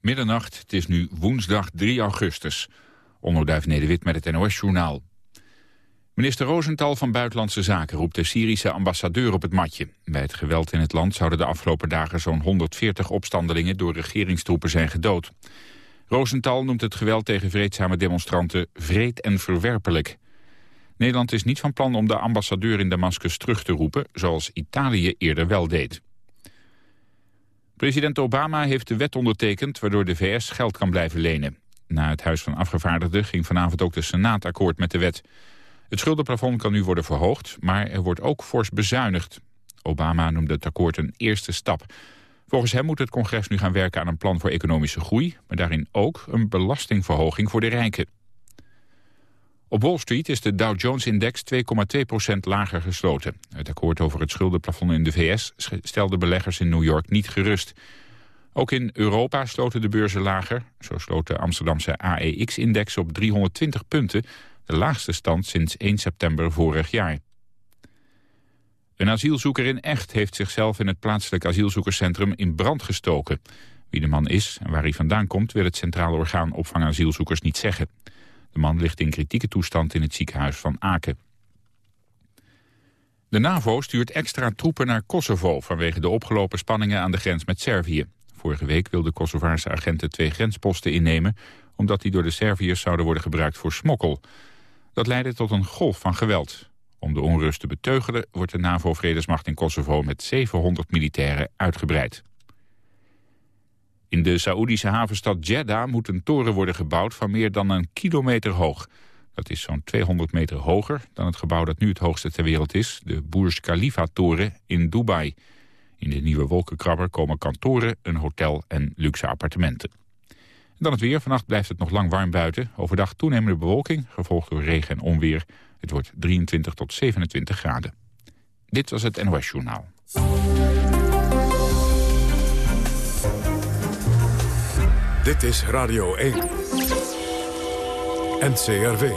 Middernacht, het is nu woensdag 3 augustus. Onderduif Nederwit met het NOS-journaal. Minister Rosenthal van Buitenlandse Zaken roept de Syrische ambassadeur op het matje. Bij het geweld in het land zouden de afgelopen dagen zo'n 140 opstandelingen door regeringstroepen zijn gedood. Rosenthal noemt het geweld tegen vreedzame demonstranten vreed en verwerpelijk. Nederland is niet van plan om de ambassadeur in Damascus terug te roepen, zoals Italië eerder wel deed. President Obama heeft de wet ondertekend waardoor de VS geld kan blijven lenen. Na het Huis van Afgevaardigden ging vanavond ook de Senaat akkoord met de wet. Het schuldenplafond kan nu worden verhoogd, maar er wordt ook fors bezuinigd. Obama noemde het akkoord een eerste stap. Volgens hem moet het congres nu gaan werken aan een plan voor economische groei... maar daarin ook een belastingverhoging voor de rijken. Op Wall Street is de Dow Jones-index 2,2% lager gesloten. Het akkoord over het schuldenplafond in de VS stelde beleggers in New York niet gerust. Ook in Europa sloten de beurzen lager. Zo sloot de Amsterdamse AEX-index op 320 punten... de laagste stand sinds 1 september vorig jaar. Een asielzoeker in Echt heeft zichzelf in het plaatselijk asielzoekerscentrum in brand gestoken. Wie de man is en waar hij vandaan komt wil het Centrale Orgaan Opvang Asielzoekers niet zeggen. De man ligt in kritieke toestand in het ziekenhuis van Aken. De NAVO stuurt extra troepen naar Kosovo vanwege de opgelopen spanningen aan de grens met Servië. Vorige week wilden Kosovaarse agenten twee grensposten innemen... omdat die door de Serviërs zouden worden gebruikt voor smokkel. Dat leidde tot een golf van geweld. Om de onrust te beteugelen wordt de NAVO-vredesmacht in Kosovo met 700 militairen uitgebreid. In de Saoedische havenstad Jeddah moet een toren worden gebouwd van meer dan een kilometer hoog. Dat is zo'n 200 meter hoger dan het gebouw dat nu het hoogste ter wereld is, de Burj Khalifa-toren in Dubai. In de nieuwe wolkenkrabber komen kantoren, een hotel en luxe appartementen. En dan het weer. Vannacht blijft het nog lang warm buiten. Overdag toenemende bewolking, gevolgd door regen en onweer. Het wordt 23 tot 27 graden. Dit was het NOS Journaal. Dit is Radio 1. NCRV.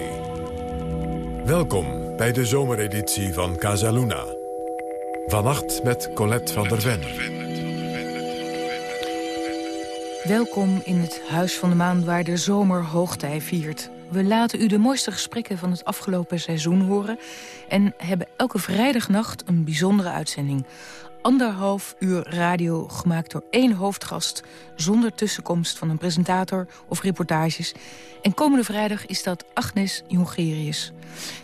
Welkom bij de zomereditie van Casaluna. Vannacht met Colette van der Ven. Welkom in het Huis van de Maan waar de zomer hoogtij viert. We laten u de mooiste gesprekken van het afgelopen seizoen horen... en hebben elke vrijdagnacht een bijzondere uitzending anderhalf uur radio gemaakt door één hoofdgast... zonder tussenkomst van een presentator of reportages. En komende vrijdag is dat Agnes Jongerius.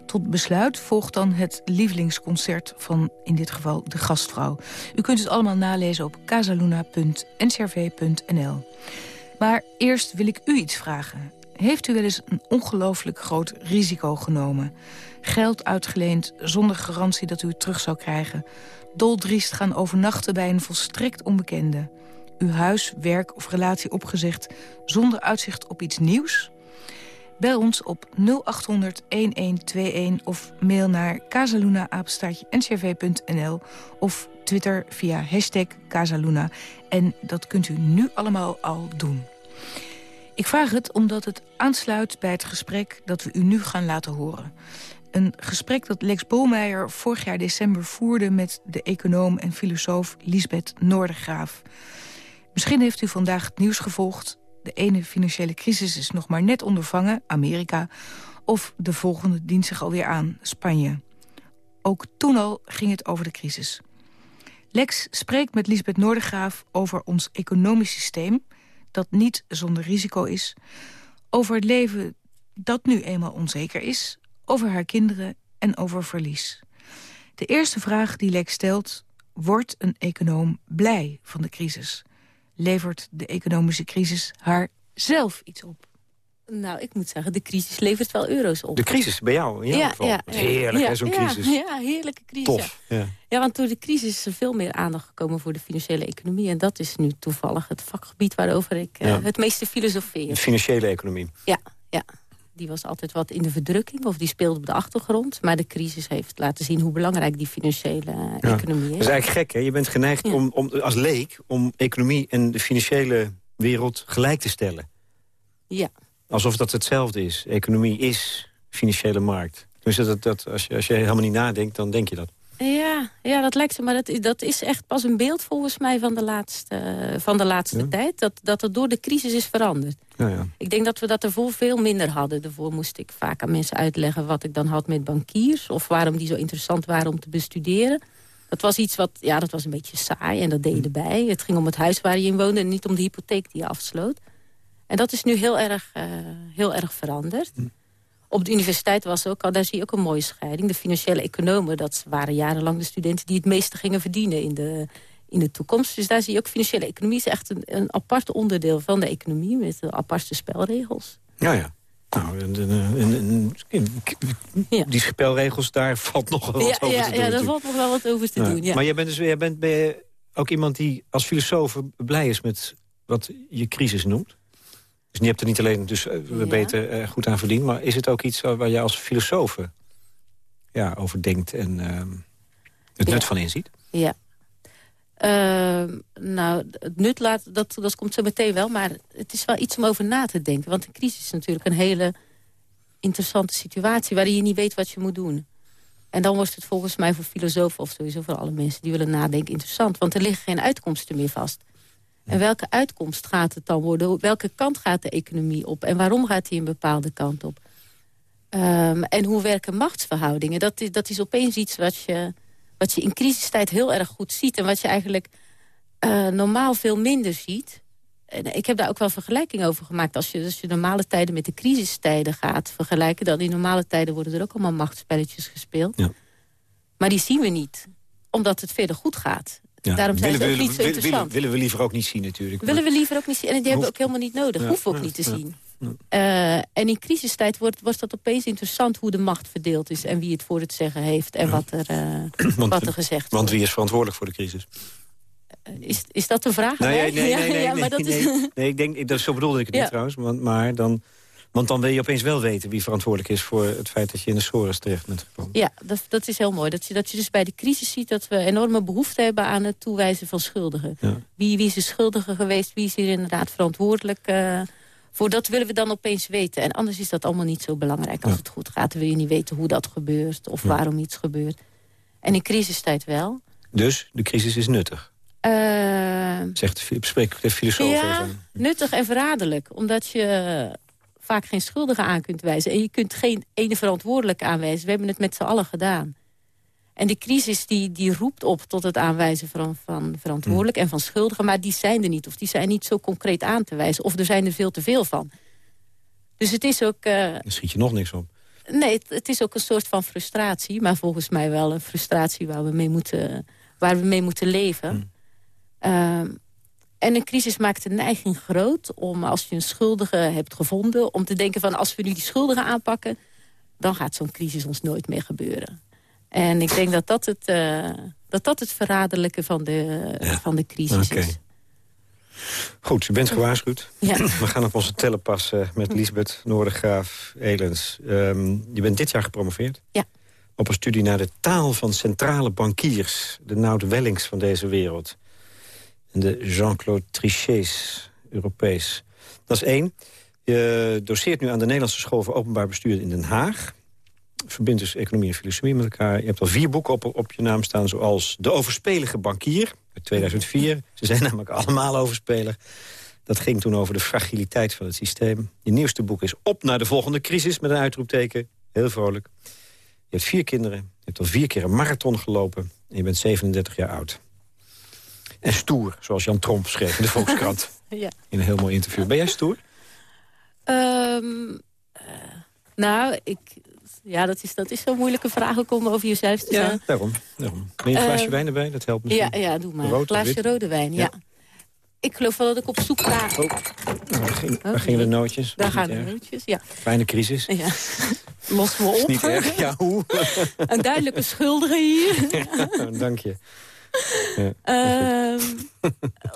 Tot besluit volgt dan het lievelingsconcert van in dit geval de gastvrouw. U kunt het allemaal nalezen op casaluna.ncrv.nl. Maar eerst wil ik u iets vragen. Heeft u wel eens een ongelooflijk groot risico genomen? Geld uitgeleend zonder garantie dat u het terug zou krijgen doldriest gaan overnachten bij een volstrekt onbekende. Uw huis, werk of relatie opgezegd zonder uitzicht op iets nieuws? Bel ons op 0800-1121 of mail naar casaluna-ncrv.nl of Twitter via hashtag Casaluna. En dat kunt u nu allemaal al doen. Ik vraag het omdat het aansluit bij het gesprek dat we u nu gaan laten horen. Een gesprek dat Lex Bolmeijer vorig jaar december voerde... met de econoom en filosoof Lisbeth Noordergraaf. Misschien heeft u vandaag het nieuws gevolgd. De ene financiële crisis is nog maar net ondervangen, Amerika... of de volgende dient zich alweer aan, Spanje. Ook toen al ging het over de crisis. Lex spreekt met Lisbeth Noordergraaf over ons economisch systeem... dat niet zonder risico is, over het leven dat nu eenmaal onzeker is over haar kinderen en over verlies. De eerste vraag die Lex stelt... wordt een econoom blij van de crisis? Levert de economische crisis haar zelf iets op? Nou, ik moet zeggen, de crisis levert wel euro's op. De crisis bij jou, in ja, Ja, Heerlijk, ja, zo'n crisis. Ja, heerlijke crisis. Tof. Ja. ja, want door de crisis is er veel meer aandacht gekomen voor de financiële economie. En dat is nu toevallig het vakgebied waarover ik uh, het meeste filosofeer. De financiële economie. Ja, ja die was altijd wat in de verdrukking of die speelde op de achtergrond. Maar de crisis heeft laten zien hoe belangrijk die financiële economie is. Dat is eigenlijk gek, hè? Je bent geneigd om, om, als leek om economie en de financiële wereld gelijk te stellen. Ja. Alsof dat hetzelfde is. Economie is financiële markt. Dus dat, dat, als, je, als je helemaal niet nadenkt, dan denk je dat. Ja, ja, dat lijkt zo. Maar dat, dat is echt pas een beeld volgens mij van de laatste, van de laatste tijd. Dat, dat het door de crisis is veranderd. Ja, ja. Ik denk dat we dat ervoor veel minder hadden. Daarvoor moest ik vaak aan mensen uitleggen wat ik dan had met bankiers. Of waarom die zo interessant waren om te bestuderen. Dat was iets wat, ja, dat was een beetje saai en dat deed je erbij. Het ging om het huis waar je in woonde en niet om de hypotheek die je afsloot. En dat is nu heel erg, uh, heel erg veranderd. Op de universiteit was ook al, daar zie je ook een mooie scheiding. De financiële economen, dat waren jarenlang de studenten... die het meeste gingen verdienen in de, in de toekomst. Dus daar zie je ook financiële economie is echt een, een apart onderdeel van de economie... met aparte spelregels. Ja, ja. Nou, die spelregels, daar valt nog wel wat over ja, te doen. Ja, daar valt nog wel wat over te doen, ja. Maar jij bent, dus, jij bent ben je ook iemand die als filosoof blij is met wat je crisis noemt? Dus je hebt er niet alleen dus, uh, beter uh, goed aan verdiend... maar is het ook iets waar je als filosoof ja, over denkt en uh, het nut van inziet? Ja. Ehm, nou, het nut laat, dat, dat komt zo meteen wel, maar het is wel iets om over na te denken. Want een crisis is natuurlijk een hele interessante situatie... waarin je niet weet wat je moet doen. En dan wordt het volgens mij voor filosofen of sowieso voor alle mensen... die willen nadenken interessant, want er liggen geen uitkomsten meer vast. En welke uitkomst gaat het dan worden? Welke kant gaat de economie op? En waarom gaat die een bepaalde kant op? Um, en hoe werken machtsverhoudingen? Dat is, dat is opeens iets wat je, wat je in crisistijd heel erg goed ziet... en wat je eigenlijk uh, normaal veel minder ziet. En ik heb daar ook wel vergelijking over gemaakt. Als je, als je normale tijden met de crisistijden gaat vergelijken... dan in normale tijden worden er ook allemaal machtspelletjes gespeeld. Ja. Maar die zien we niet, omdat het verder goed gaat. Daarom zijn willen, ze ook niet zo willen, interessant. Willen, we liever ook niet zien natuurlijk. Willen we liever ook niet zien. En die hebben we ook helemaal niet nodig. Ja, Hoeven we ook niet te zien. Uh, en in crisistijd wordt, wordt dat opeens interessant hoe de macht verdeeld is... en wie het voor het zeggen heeft en wat er, uh, want, wat er gezegd want Want wie is verantwoordelijk voor de crisis? Uh, is, is dat de vraag? Nee, nee, nee, nee, nee, nee, nee, nee, ik denk, dat, zo bedoelde ik het niet trouwens. Maar, maar dan want dan wil je opeens wel weten wie verantwoordelijk is... voor het feit dat je in de sores terecht bent gekomen. Ja, dat, dat is heel mooi. Dat je, dat je dus bij de crisis ziet dat we enorme behoefte hebben... aan het toewijzen van schuldigen. Wie, wie is de schuldige geweest? Wie is hier inderdaad verantwoordelijk... Uh, voor dat willen we dan opeens weten. En anders is dat allemaal niet zo belangrijk als het goed gaat. Dan wil je niet weten hoe dat gebeurt of waarom iets gebeurt. En in crisistijd wel. Dus de crisis is nuttig? Uh, Zegt de, de filosoof ja, nuttig en verraderlijk. Omdat je vaak geen schuldige aan kunt wijzen. En je kunt geen ene verantwoordelijke aanwijzen. We hebben het met z'n allen gedaan. En die crisis die, die roept op tot het aanwijzen van, van verantwoordelijk en van schuldigen. Maar die zijn er niet. Of die zijn niet zo concreet aan te wijzen. Of er zijn er veel te veel van. Dus het is ook... Uh, Dan schiet je nog niks op. Nee, het, is ook een soort van frustratie. Maar volgens mij wel een frustratie waar we mee moeten, waar we mee moeten leven. Mm. Uh, en een crisis maakt de neiging groot om, als je een schuldige hebt gevonden... om te denken van als we nu die schuldigen aanpakken... dan gaat zo'n crisis ons nooit meer gebeuren. En ik denk dat dat het, uh, dat dat het verraderlijke van de, van de crisis is. Goed, u bent gewaarschuwd. Ja. We gaan op onze tellen passen met Lisbeth Noordegraaf Elens. Um, je bent dit jaar gepromoveerd. Ja. Op een studie naar de taal van centrale bankiers. De Nout Wellings van deze wereld de Jean-Claude Trichets, Europees. Dat is één. Je doseert nu aan de Nederlandse School voor Openbaar Bestuur in Den Haag. Verbindt dus economie en filosofie met elkaar. Je hebt al vier boeken op, op je naam staan, zoals De Overspelige Bankier uit 2004. Ze zijn namelijk allemaal overspelig. Dat ging toen over de fragiliteit van het systeem. Je nieuwste boek is Op naar de volgende crisis met een uitroepteken. Heel vrolijk. Je hebt vier kinderen. Je hebt al vier keer een marathon gelopen. En je bent 37 jaar oud en stoer, zoals Jan Tromp schreef in de Volkskrant. ja. In een heel mooi interview. Ben jij stoer? Um, nou, ik, ja, dat is, dat is zo'n moeilijke vraag ook om over jezelf te zeggen. Ja, daarom. daarom. Je een glaasje uh, wijn erbij? Dat helpt misschien. Ja, ja doe maar. een glaasje rode wijn, ja. Ik geloof wel dat ik op zoek ga... Oh. Daar, ging, oh, gingen de nootjes. Daar gaan de nootjes, ja. Kleine crisis. Ja. Los me op. Is niet erg, ja, hoe? een duidelijke schuldige hier. Dank je. Ehm,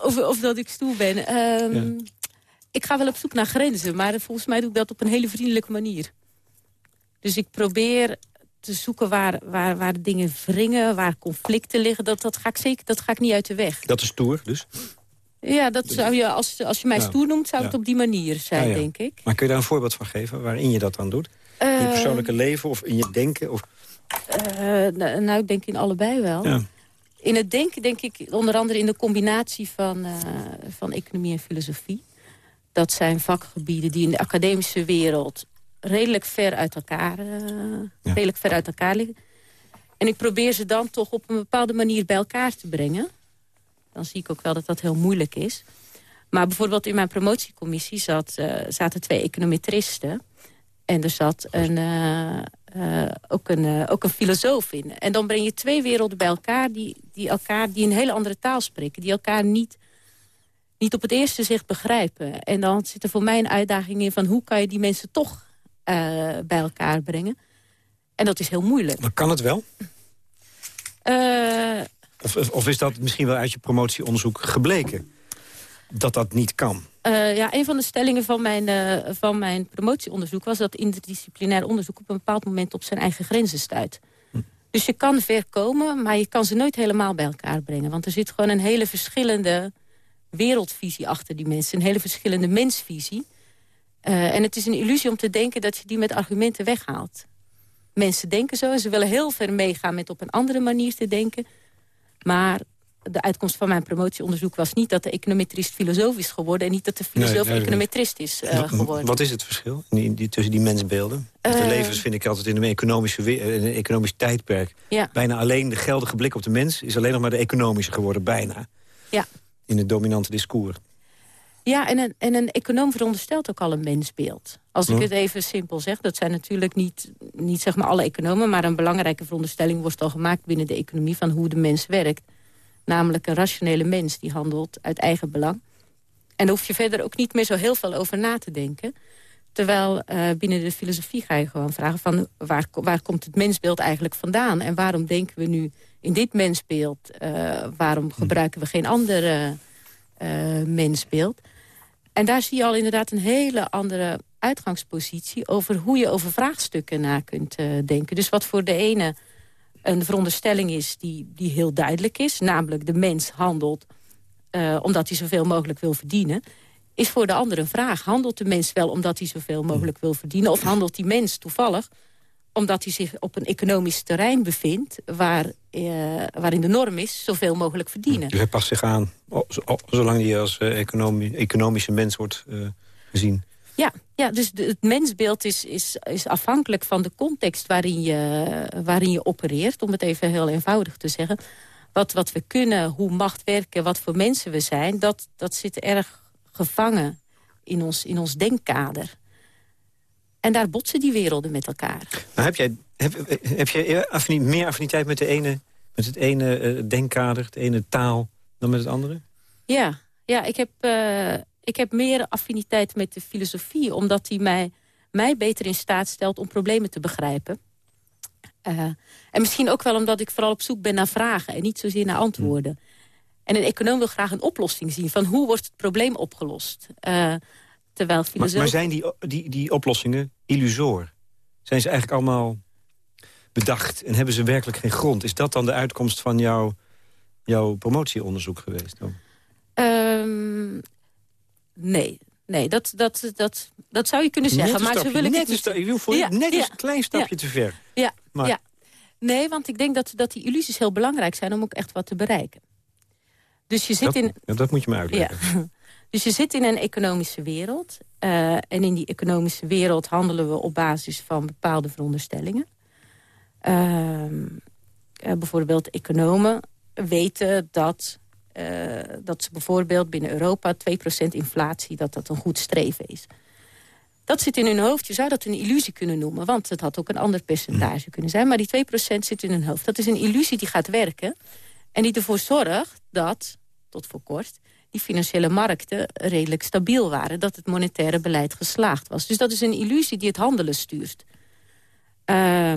of, of, dat ik stoer ben. Ehm, ik ga wel op zoek naar grenzen, maar volgens mij doe ik dat op een hele vriendelijke manier. Dus ik probeer te zoeken waar, waar, waar dingen wringen, waar conflicten liggen. Dat, dat, ga ik zeker, dat ga ik niet uit de weg. Dat is stoer, dus? Ja, dat zou je, als, als je mij stoer noemt, zou het op die manier zijn, denk ik. Maar kun je daar een voorbeeld van geven waarin je dat dan doet? in je ehm, persoonlijke leven of in je denken? Of... nou, ik denk in allebei wel. In het denken denk ik onder andere in de combinatie van, van economie en filosofie. Dat zijn vakgebieden die in de academische wereld redelijk ver uit elkaar, redelijk ver uit elkaar liggen. En ik probeer ze dan toch op een bepaalde manier bij elkaar te brengen. Dan zie ik ook wel dat dat heel moeilijk is. Maar bijvoorbeeld in mijn promotiecommissie zat, uh, zaten twee econometristen. En er zat een, uh, uh, ook, een, ook een filosoof in. En dan breng je twee werelden bij elkaar die, die, elkaar die een hele andere taal spreken. Die elkaar niet, niet op het eerste zicht begrijpen. En dan zit er voor mij een uitdaging in van hoe kan je die mensen toch bij elkaar brengen. En dat is heel moeilijk. Maar kan het wel? of, of is dat misschien wel uit je promotieonderzoek gebleken? Dat dat niet kan? Uh, ja, een van de stellingen van mijn, uh, van mijn promotieonderzoek... was dat interdisciplinair onderzoek op een bepaald moment op zijn eigen grenzen stuit. Hm. Dus je kan ver komen, maar je kan ze nooit helemaal bij elkaar brengen. Want er zit gewoon een hele verschillende wereldvisie achter die mensen. Een hele verschillende mensvisie. Uh, en het is een illusie om te denken dat je die met argumenten weghaalt. Mensen denken zo en ze willen heel ver meegaan met op een andere manier te denken. Maar de uitkomst van mijn promotieonderzoek was niet dat de econometrist filosoof is geworden... en niet dat de filosoof nee, econometrist is uh, geworden. Wat is het verschil die, die, tussen die mensbeelden? Uh, de levens vind ik altijd in een, economische, in een economisch tijdperk. Ja. Bijna alleen de geldige blik op de mens is alleen nog maar de economische geworden, bijna. Ja. In het dominante discours. Ja, en een, en een econoom veronderstelt ook al een mensbeeld. Als ik het even simpel zeg, dat zijn natuurlijk niet, niet zeg maar alle economen... maar een belangrijke veronderstelling wordt al gemaakt binnen de economie... van hoe de mens werkt. Namelijk een rationele mens die handelt uit eigen belang. En daar hoef je verder ook niet meer zo heel veel over na te denken. Terwijl uh, binnen de filosofie ga je gewoon vragen... van waar, waar komt het mensbeeld eigenlijk vandaan? En waarom denken we nu in dit mensbeeld? Uh, waarom gebruiken we geen ander uh, mensbeeld? En daar zie je al inderdaad een hele andere uitgangspositie... over hoe je over vraagstukken na kunt denken. Dus wat voor de ene een veronderstelling is die, die heel duidelijk is. Namelijk de mens handelt uh, omdat hij zoveel mogelijk wil verdienen. Is voor de andere een vraag. Handelt de mens wel omdat hij zoveel mogelijk wil verdienen? Of handelt die mens toevallig omdat hij zich op een economisch terrein bevindt... Waar, uh, waarin de norm is zoveel mogelijk verdienen. Hij past zich aan, zolang hij als uh, economische mens wordt gezien. Ja, ja dus het mensbeeld is, is, is afhankelijk van de context waarin je, waarin je opereert. Om het even heel eenvoudig te zeggen. Wat, wat we kunnen, hoe macht werken, wat voor mensen we zijn... dat, dat zit erg gevangen in ons, in ons denkkader. En daar botsen die werelden met elkaar. Maar heb jij, heb, heb jij meer affiniteit met, de ene, met het ene uh, denkkader, het ene taal, dan met het andere? Ja, ja ik heb... Uh, ik heb meer affiniteit met de filosofie... omdat die mij, mij beter in staat stelt om problemen te begrijpen. Uh, en misschien ook wel omdat ik vooral op zoek ben naar vragen... en niet zozeer naar antwoorden. En een econoom wil graag een oplossing zien... van hoe wordt het probleem opgelost. Uh, terwijl filosoof... maar, maar, zijn die, die, die oplossingen illusoor? Zijn ze eigenlijk allemaal bedacht en hebben ze werkelijk geen grond? Is dat dan de uitkomst van jouw, jouw promotieonderzoek geweest? Dan? Nee, nee dat, dat, dat, dat zou je kunnen zeggen. maar zo wil ik net het voor eens een klein stapje te ver. Ja, maar... ja. Nee, want ik denk dat, dat die illusies heel belangrijk zijn... om ook echt wat te bereiken. Dus je zit dat, in... dat moet je me uitleggen. Dus je zit in een economische wereld. Uh, en in die economische wereld handelen we op basis van bepaalde veronderstellingen. Uh, uh, bijvoorbeeld economen weten dat uh, dat ze bijvoorbeeld binnen Europa 2% inflatie... dat dat een goed streven is. Dat zit in hun hoofd. Je zou dat een illusie kunnen noemen. Want het had ook een ander percentage mm. kunnen zijn. Maar die 2% zit in hun hoofd. Dat is een illusie die gaat werken. En die ervoor zorgt dat, tot voor kort... die financiële markten redelijk stabiel waren. Dat het monetaire beleid geslaagd was. Dus dat is een illusie die het handelen stuurt. Uh,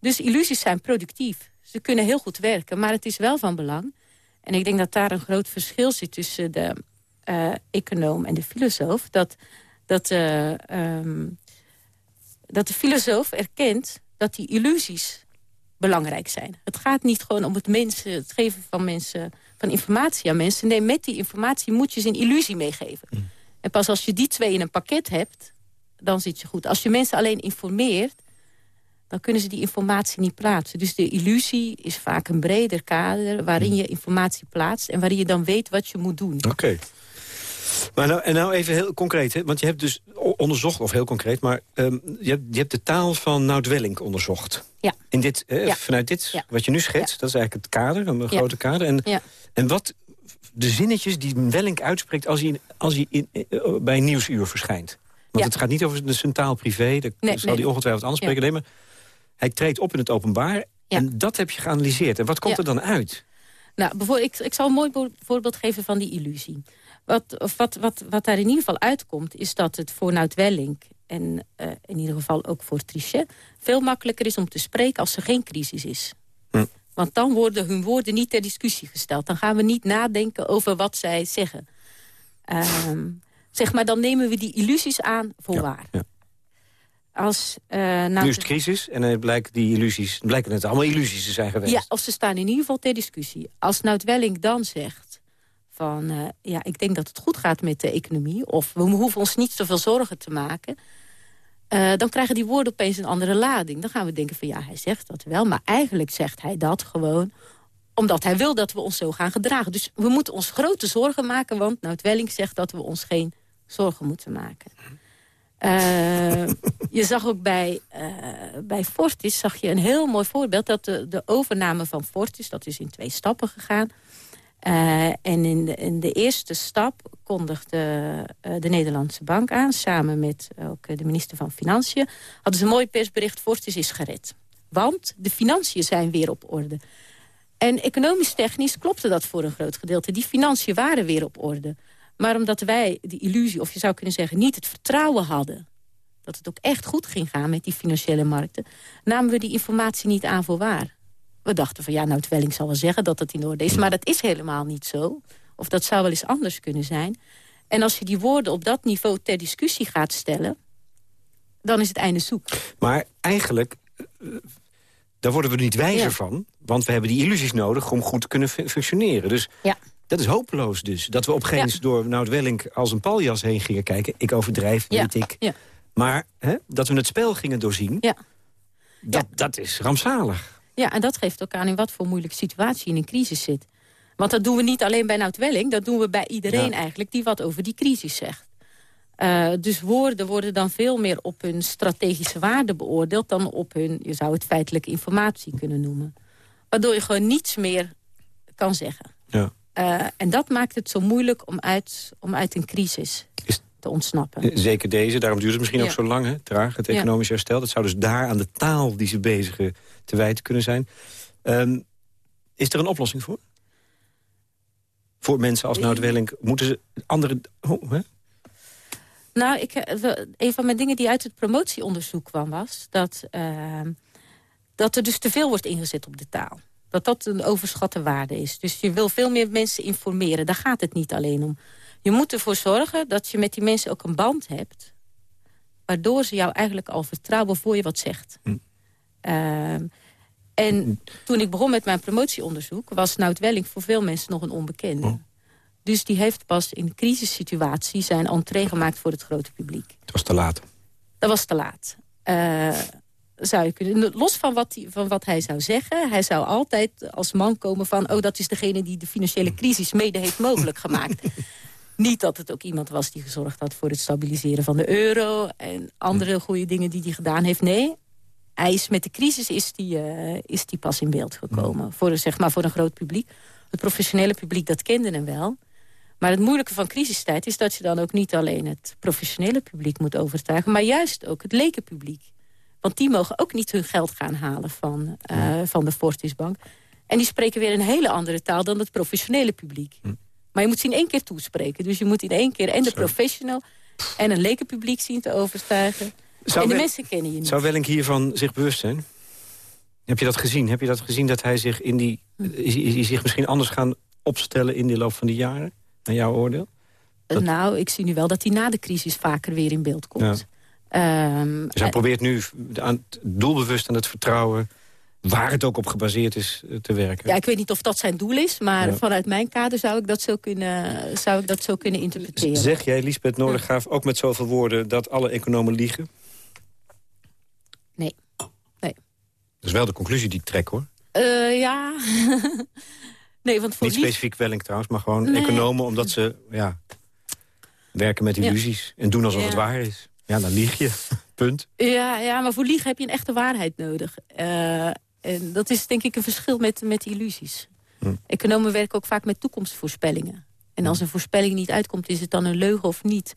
dus illusies zijn productief. Ze kunnen heel goed werken. Maar het is wel van belang en ik denk dat daar een groot verschil zit tussen de uh, econoom en de filosoof. Dat, dat, uh, um, dat de filosoof erkent dat die illusies belangrijk zijn. Het gaat niet gewoon om het, mensen, het geven van, mensen, van informatie aan mensen. Nee, met die informatie moet je ze een illusie meegeven. Mm. En pas als je die twee in een pakket hebt, dan zit je goed. Als je mensen alleen informeert, dan kunnen ze die informatie niet plaatsen. Dus de illusie is vaak een breder kader... waarin Hmm. je informatie plaatst... en waarin je dan weet wat je moet doen. Oké. Maar nou, en nou even heel concreet, hè? want je hebt dus onderzocht, of heel concreet... maar ehm, je, hebt, je hebt de taal van Nout Welling onderzocht. Ja. In dit, Ja. Vanuit dit, Ja. wat je nu schetst, dat is eigenlijk het kader, een grote kader. En, en wat de zinnetjes die Welling uitspreekt als hij, als hij in, eh, bij Nieuwsuur verschijnt. Want het gaat niet over de centraal privé, daar Nee, zal nee. hij ongetwijfeld anders spreken. Nee, maar hij treedt op in het openbaar Ja. en dat heb je geanalyseerd. En wat komt Ja. er dan uit? Nou, bijvoorbeeld, ik, ik zal een mooi voorbeeld geven van die illusie. Wat, of wat, wat, wat daar in ieder geval uitkomt, is dat het voor Nout Welling... en eh, in ieder geval ook voor Trichet... veel makkelijker is om te spreken als er geen crisis is. Hm. Want dan worden hun woorden niet ter discussie gesteld. Dan gaan we niet nadenken over wat zij zeggen. Ehm, zeg maar, dan nemen we die illusies aan voor Ja, waar. ja. Als, Nout- Nu is het crisis en dan blijkt die illusies, blijken het allemaal illusies te zijn geweest. Ja, of ze staan in ieder geval ter discussie. Als Nout Welling dan zegt van... eh, ja, ik denk dat het goed gaat met de economie... of we hoeven ons niet zoveel zorgen te maken... eh, dan krijgen die woorden opeens een andere lading. Dan gaan we denken van ja, hij zegt dat wel... maar eigenlijk zegt hij dat gewoon omdat hij wil dat we ons zo gaan gedragen. Dus we moeten ons grote zorgen maken... want Nout Welling zegt dat we ons geen zorgen moeten maken. Eh, je zag ook bij, eh, bij Fortis zag je een heel mooi voorbeeld... dat de, de overname van Fortis, dat is in twee stappen gegaan... Eh, en in de, in de eerste stap kondigde de Nederlandse bank aan... samen met ook de minister van Financiën... hadden ze een mooi persbericht, Fortis is gered. Want de financiën zijn weer op orde. En economisch-technisch klopte dat voor een groot gedeelte. Die financiën waren weer op orde. Maar omdat wij die illusie, of je zou kunnen zeggen... niet het vertrouwen hadden dat het ook echt goed ging gaan met die financiële markten... namen we die informatie niet aan voor waar. We dachten van ja, nou, Welling zal wel zeggen dat het in orde is... maar dat is helemaal niet zo. Of dat zou wel eens anders kunnen zijn. En als je die woorden op dat niveau ter discussie gaat stellen... dan is het einde zoek. Maar eigenlijk, eh, daar worden we niet wijzer Ja. van. Want we hebben die illusies nodig om goed te kunnen fu- functioneren. Dus Ja. Dat is hopeloos dus. Dat we op geen Ja. door Nout Welling als een paljas heen gingen kijken. Ik overdrijf, Ja. weet ik. Ja. Maar hè, dat we het spel gingen doorzien, Ja. dat, dat is rampzalig. Ja, en dat geeft ook aan in wat voor moeilijke situatie in een crisis zit. Want dat doen we niet alleen bij Nout Welling. Dat doen we bij iedereen eigenlijk die wat over die crisis zegt. Eh, dus woorden worden dan veel meer op hun strategische waarde beoordeeld... dan op hun, je zou het feitelijke informatie kunnen noemen. Waardoor je gewoon niets meer kan zeggen. Eh, en dat maakt het zo moeilijk om uit, om uit een crisis Is- te ontsnappen. Eh, Zeker deze, daarom duurt het misschien Ja. ook zo lang, hè, traag, het Ja. economisch herstel. Dat zou dus daar aan de taal die ze bezigen te wijten kunnen zijn. Ehm, is er een oplossing voor? Voor mensen als Nout Welling, moeten ze andere... Oh, hè? Nou, ik, eh, een van mijn dingen die uit het promotieonderzoek kwam was... dat, ehm, dat er dus te veel wordt ingezet op de taal. Dat dat een overschatte waarde is. Dus je wil veel meer mensen informeren. Daar gaat het niet alleen om. Je moet ervoor zorgen dat je met die mensen ook een band hebt... waardoor ze jou eigenlijk al vertrouwen voor je wat zegt. Hm. Ehm, en toen ik begon met mijn promotieonderzoek... was Nout Welling voor veel mensen nog een onbekende. Oh. Dus die heeft pas in crisissituatie zijn entree gemaakt voor het grote publiek. Het was te laat. Dat was te laat. Eh, zou je kunnen, los van wat, hij, van wat hij zou zeggen... hij zou altijd als man komen van... oh, dat is degene die de financiële crisis mede heeft mogelijk gemaakt. Niet dat het ook iemand was die gezorgd had... voor het stabiliseren van de euro... en andere goede dingen die hij gedaan heeft. Nee, hij is, met de crisis is die, eh, is die pas in beeld gekomen. Voor, zeg maar, voor een groot publiek. Het professionele publiek, dat kende hem wel... Maar het moeilijke van crisistijd is dat je dan ook niet alleen het professionele publiek moet overtuigen... maar juist ook het lekenpubliek. Want die mogen ook niet hun geld gaan halen van, eh, van de Fortisbank. En die spreken weer een hele andere taal dan het professionele publiek. Maar je moet ze in één keer toespreken. Dus je moet in één keer en de Zo. professional en een lekenpubliek zien te overtuigen. Zou en de Wel- mensen kennen je niet. Zou Welling hiervan zich bewust zijn? Heb je dat gezien? Heb je dat gezien dat hij zich in die... Hm. Is, is zich misschien anders gaan opstellen in de loop van die jaren? Naar jouw oordeel? dat- Nou, ik zie nu wel dat hij na de crisis vaker weer in beeld komt. Dus hij probeert nu aan, doelbewust aan het vertrouwen... waar het ook op gebaseerd is, eh, te werken. Ja, ik weet niet of dat zijn doel is, maar Ja. vanuit mijn kader zou ik dat zo kunnen, zou ik dat zo kunnen interpreteren. Zeg jij, Lisbeth Noordergraaf, ook met zoveel woorden... dat alle economen liegen? Nee. Nee. Dat is wel de conclusie die ik trek, hoor. Uh, ja. nee, want voor Niet specifiek Welling trouwens, maar gewoon economen... omdat ze ja, werken met illusies en doen alsof het waar is. Ja, dan lieg je. Punt. Ja, ja, maar voor liegen heb je een echte waarheid nodig. Uh, en dat is denk ik een verschil met, met illusies. Hm. Economen werken ook vaak met toekomstvoorspellingen. En als hm. een voorspelling niet uitkomt, is het dan een leugen of niet?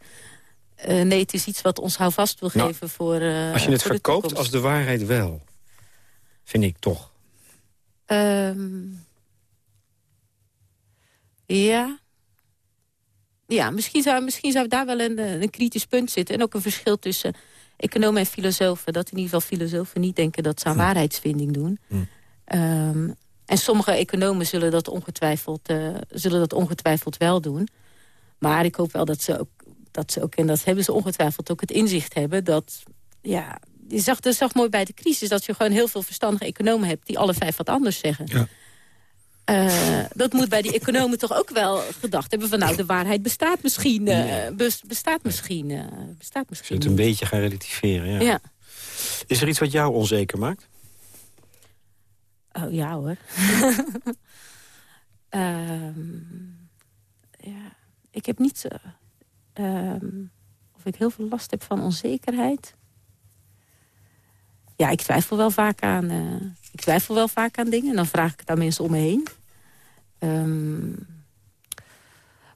Uh, nee, het is iets wat ons houvast wil nou, geven voor uh, Als je het verkoopt als de waarheid wel, vind ik toch. Um, ja. Ja, misschien zou, misschien zou daar wel een, een kritisch punt zitten. En ook een verschil tussen economen en filosofen. Dat in ieder geval filosofen niet denken dat ze aan hm. waarheidsvinding doen. Hm. Um, en sommige economen zullen dat, ongetwijfeld, uh, zullen dat ongetwijfeld wel doen. Maar ik hoop wel dat ze ook, dat ze ook en dat hebben ze ongetwijfeld ook het inzicht hebben... dat, ja, je zag, dat zag mooi bij de crisis... dat je gewoon heel veel verstandige economen hebt... die alle vijf wat anders zeggen. Ja. Uh, dat moet bij die economen toch ook wel gedacht hebben... van nou, de waarheid bestaat misschien. Uh, bestaat misschien, uh, bestaat misschien het een beetje gaan relativeren, ja. ja. Is er iets wat jou onzeker maakt? Oh, ja hoor. um, ja, ik heb niet... Um, of ik heel veel last heb van onzekerheid. Ja, ik twijfel wel vaak aan... Uh, ik twijfel wel vaak aan dingen. En dan vraag ik het aan mensen om me heen. Um,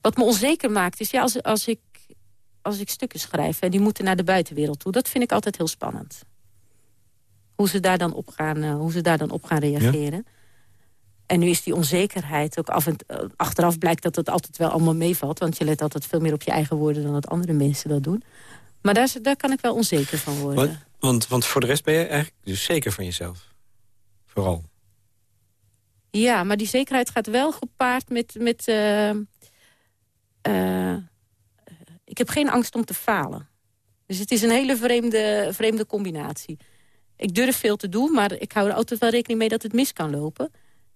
wat me onzeker maakt is... Ja, als, als, ik, als ik stukken schrijf en die moeten naar de buitenwereld toe... dat vind ik altijd heel spannend hoe ze daar dan op gaan, uh, hoe ze daar dan op gaan reageren. En nu is die onzekerheid ook af en uh, achteraf blijkt dat het altijd wel allemaal meevalt. Want je let altijd veel meer op je eigen woorden dan dat andere mensen dat doen. Maar daar, daar kan ik wel onzeker van worden. Want, want voor de rest ben je eigenlijk dus zeker van jezelf? Vooral. Ja, maar die zekerheid gaat wel gepaard met... met uh, ik heb geen angst om te falen. Dus het is een hele vreemde, vreemde combinatie ik durf veel te doen, maar ik hou er altijd wel rekening mee dat het mis kan lopen.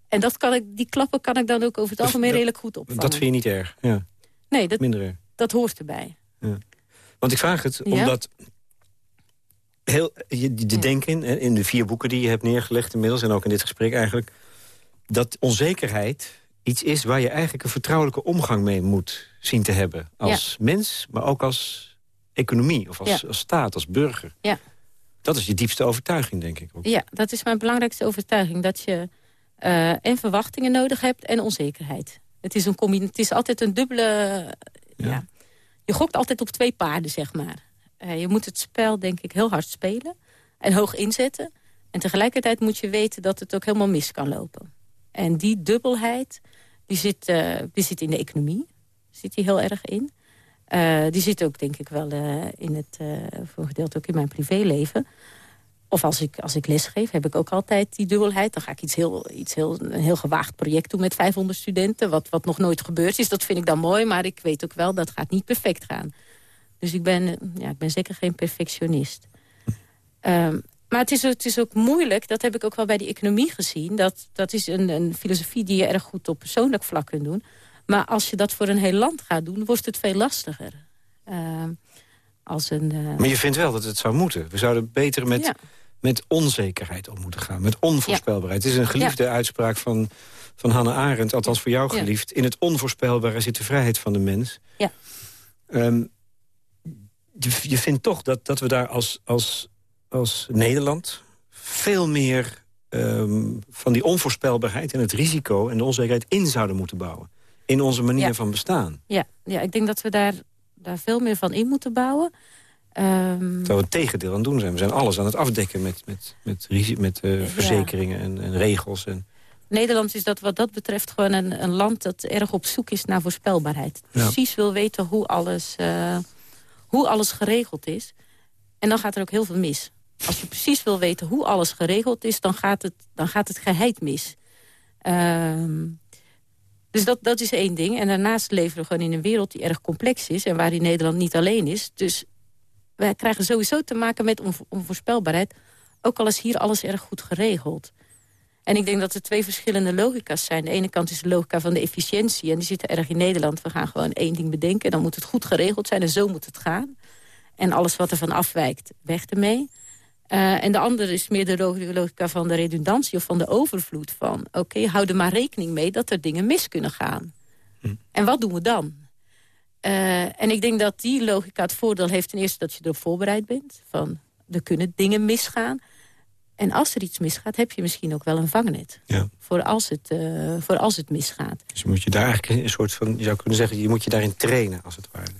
En dat kan ik, die klappen kan ik dan ook over het algemeen redelijk goed opvangen. Dat vind je niet erg? Ja. Nee, dat, Minder dat hoort erbij. Ja. Want ik vraag het omdat... Heel, de denken in de vier boeken die je hebt neergelegd inmiddels... en ook in dit gesprek eigenlijk... dat onzekerheid iets is waar je eigenlijk een vertrouwelijke omgang mee moet zien te hebben. Als mens, maar ook als economie of als, als staat, als burger. Ja. Dat is je diepste overtuiging, denk ik. Ook. Ja, dat is mijn belangrijkste overtuiging. Dat je uh, en verwachtingen nodig hebt en onzekerheid. Het is, een het is altijd een dubbele... Ja. je gokt altijd op twee paarden, zeg maar. Uh, je moet het spel, denk ik, heel hard spelen. En hoog inzetten. En tegelijkertijd moet je weten dat het ook helemaal mis kan lopen. En die dubbelheid, die zit, uh, die zit in de economie. Zit die heel erg in. Uh, die zit ook, denk ik, wel in het, voor gedeelte ook in mijn privéleven. Of als ik, als ik lesgeef, heb ik ook altijd die dubbelheid. Dan ga ik iets heel, iets heel, een heel gewaagd project doen met 500 studenten. Wat, wat nog nooit gebeurd is. Dat vind ik dan mooi, maar ik weet ook wel dat gaat niet perfect gaan. Dus ik ben, ja, ik ben zeker geen perfectionist. Um, maar het is, het is ook moeilijk, dat heb ik ook wel bij die economie gezien. Dat, dat is een, een filosofie die je erg goed op persoonlijk vlak kunt doen. Maar als je dat voor een heel land gaat doen, wordt het veel lastiger. Uh, als een, uh... Maar je vindt wel dat het zou moeten. We zouden beter met, met onzekerheid om moeten gaan. Met onvoorspelbaarheid. Het is een geliefde uitspraak van, van Hannah Arendt. Althans voor jou geliefd. In het onvoorspelbare zit de vrijheid van de mens. Ja. Um, je, je vindt toch dat, dat we daar als, als, als Nederland... veel meer um, van die onvoorspelbaarheid en het risico en de onzekerheid in zouden moeten bouwen in onze manier van bestaan. Ja, ja, ik denk dat we daar, daar veel meer van in moeten bouwen. Um... Terwijl we het tegendeel aan het doen zijn. We zijn alles aan het afdekken met, met, met, met uh, verzekeringen en, en, regels. En... Nederland is dat wat dat betreft gewoon een, een land dat erg op zoek is naar voorspelbaarheid. Precies wil weten hoe alles, uh, hoe alles geregeld is. En dan gaat er ook heel veel mis. Als je precies wil weten hoe alles geregeld is, dan gaat het, dan gaat het geheid mis. Uh, dus dat, dat is één ding. En daarnaast leven we gewoon in een wereld die erg complex is... en waarin Nederland niet alleen is. Dus wij krijgen sowieso te maken met onvoorspelbaarheid... ook al is hier alles erg goed geregeld. En ik denk dat er twee verschillende logica's zijn. De ene kant is de logica van de efficiëntie. En die zit er erg in Nederland. We gaan gewoon één ding bedenken. Dan moet het goed geregeld zijn en zo moet het gaan. En alles wat er van afwijkt, weg ermee. en de andere is meer de logica van de redundantie of van de overvloed. Van oké, hou er maar rekening mee dat er dingen mis kunnen gaan. Hm. En wat doen we dan? en ik denk dat die logica het voordeel heeft ten eerste dat je erop voorbereid bent. Van, er kunnen dingen misgaan. En als er iets misgaat, heb je misschien ook wel een vangnet. Ja. Voor, als het, uh, voor als het misgaat. Dus moet je daar eigenlijk een soort van... je zou kunnen zeggen, je moet je daarin trainen, als het ware.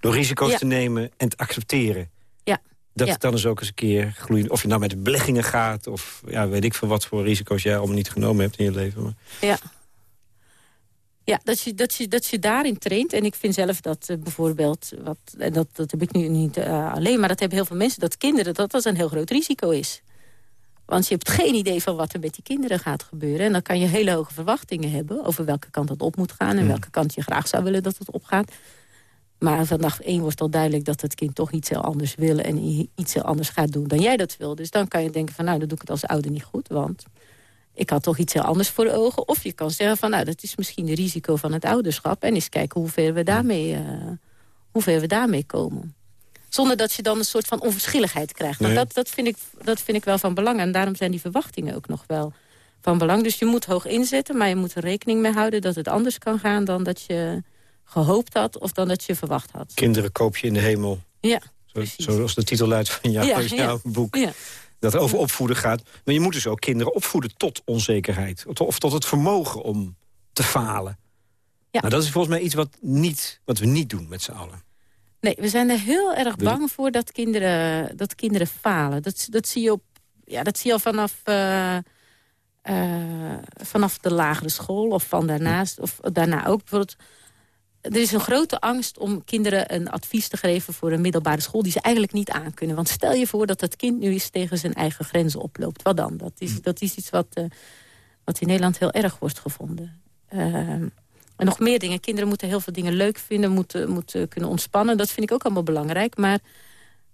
Door risico's te nemen en te accepteren. Ja. Dat het dan eens ook eens een keer groeien. Of je nou met beleggingen gaat... of ja, weet ik veel wat voor risico's jij allemaal niet genomen hebt in je leven. Maar... Ja. Ja, dat je, dat, je, dat je daarin traint. En ik vind zelf dat uh, bijvoorbeeld... Wat, en dat, dat heb ik nu niet uh, alleen, maar dat hebben heel veel mensen... dat kinderen, dat dat een heel groot risico is. Want je hebt geen idee van wat er met die kinderen gaat gebeuren. En dan kan je hele hoge verwachtingen hebben... over welke kant dat op moet gaan... en welke kant je graag zou willen dat het opgaat. Maar van dag één wordt al duidelijk dat het kind toch iets heel anders wil... en iets heel anders gaat doen dan jij dat wil. Dus dan kan je denken van nou, dan doe ik het als ouder niet goed. Want ik had toch iets heel anders voor ogen. Of je kan zeggen van nou, dat is misschien de risico van het ouderschap... en eens kijken hoe ver we daarmee, uh, hoe ver we daarmee komen. Zonder dat je dan een soort van onverschilligheid krijgt. Nee. Dat, dat, vind ik, dat vind ik wel van belang. En daarom zijn die verwachtingen ook nog wel van belang. Dus je moet hoog inzetten, maar je moet er rekening mee houden... dat het anders kan gaan dan dat je gehoopt had of dan dat je verwacht had. Kinderen koop je in de hemel. Ja, Zo, Zoals de titel luidt van ja, jouw boek. Ja. Dat over opvoeden gaat. Maar je moet dus ook kinderen opvoeden tot onzekerheid. Of tot het vermogen om te falen. Ja. Nou, dat is volgens mij iets wat, niet, wat we niet doen met z'n allen. Nee, we zijn er heel erg bang voor dat kinderen, dat kinderen falen. Dat, dat, zie je op, ja, dat zie je al vanaf, uh, uh, vanaf de lagere school of van daarnaast. Of daarna ook bijvoorbeeld. Er is een grote angst om kinderen een advies te geven voor een middelbare school... die ze eigenlijk niet aankunnen. Want stel je voor dat het kind nu eens tegen zijn eigen grenzen oploopt. Wat dan? Dat is, dat is iets wat, uh, wat in Nederland heel erg wordt gevonden. Uh, en nog meer dingen. Kinderen moeten heel veel dingen leuk vinden, moeten, moeten kunnen ontspannen. Dat vind ik ook allemaal belangrijk. Maar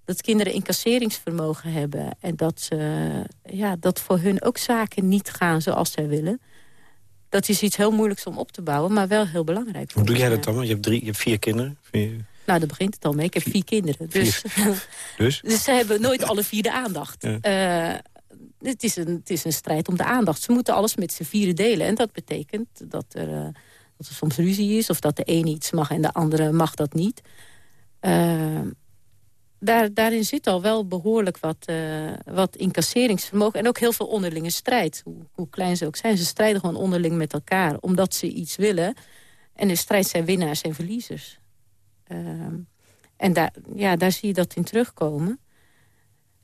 dat kinderen incasseringsvermogen hebben... en dat, ze, ja, dat voor hun ook zaken niet gaan zoals zij willen... dat is iets heel moeilijks om op te bouwen, maar wel heel belangrijk. Hoe doe jij dat dan? Je hebt, drie, je hebt vier kinderen? Nou, daar begint het al mee. Ik heb vier, kinderen. Dus, dus? dus? ze hebben nooit alle vier de aandacht. Eh, het, is een, het is een strijd om de aandacht. Ze moeten alles met z'n vieren delen. En dat betekent dat er... Uh, dat er soms ruzie is... of dat de een iets mag en de andere mag dat niet. Uh, daar, daarin zit al wel behoorlijk wat, uh, wat incasseringsvermogen... en ook heel veel onderlinge strijd, hoe, hoe, klein ze ook zijn. Ze strijden gewoon onderling met elkaar, omdat ze iets willen. En in strijd zijn winnaars en verliezers. Uh, en daar, ja, daar zie je dat in terugkomen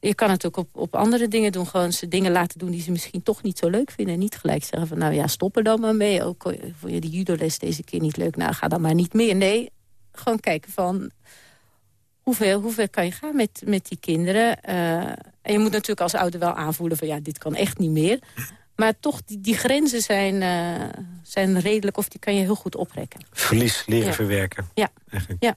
je kan het ook op, op andere dingen doen. Gewoon ze dingen laten doen die ze misschien toch niet zo leuk vinden. En niet gelijk zeggen van nou ja, stop er dan maar mee. Ook oh, vond je de judoles deze keer niet leuk. Nou, ga dan maar niet meer. Nee, gewoon kijken van hoeveel, hoeveel kan je gaan met, met die kinderen. Uh, en je moet natuurlijk als ouder wel aanvoelen van ja, dit kan echt niet meer. Maar toch, die, die grenzen zijn, uh, zijn redelijk of die kan je heel goed oprekken. Verlies leren verwerken. Ja. Eigenlijk. ja.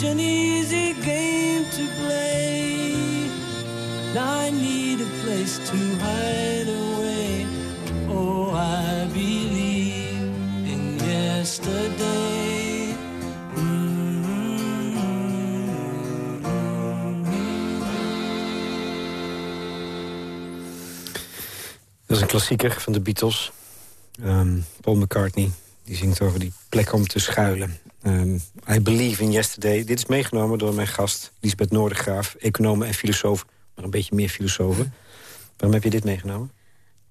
such an easy game to play. I need a place to hide away. Oh, I believe in yesterday. Dat is een klassieker van de Beatles. Ehm, Paul McCartney, die zingt over die plek om te schuilen. Ehm, I Believe in Yesterday. Dit is meegenomen door mijn gast, Lisbeth Noordegraaf. Econoom en filosoof, maar een beetje meer filosofen. Waarom heb je dit meegenomen?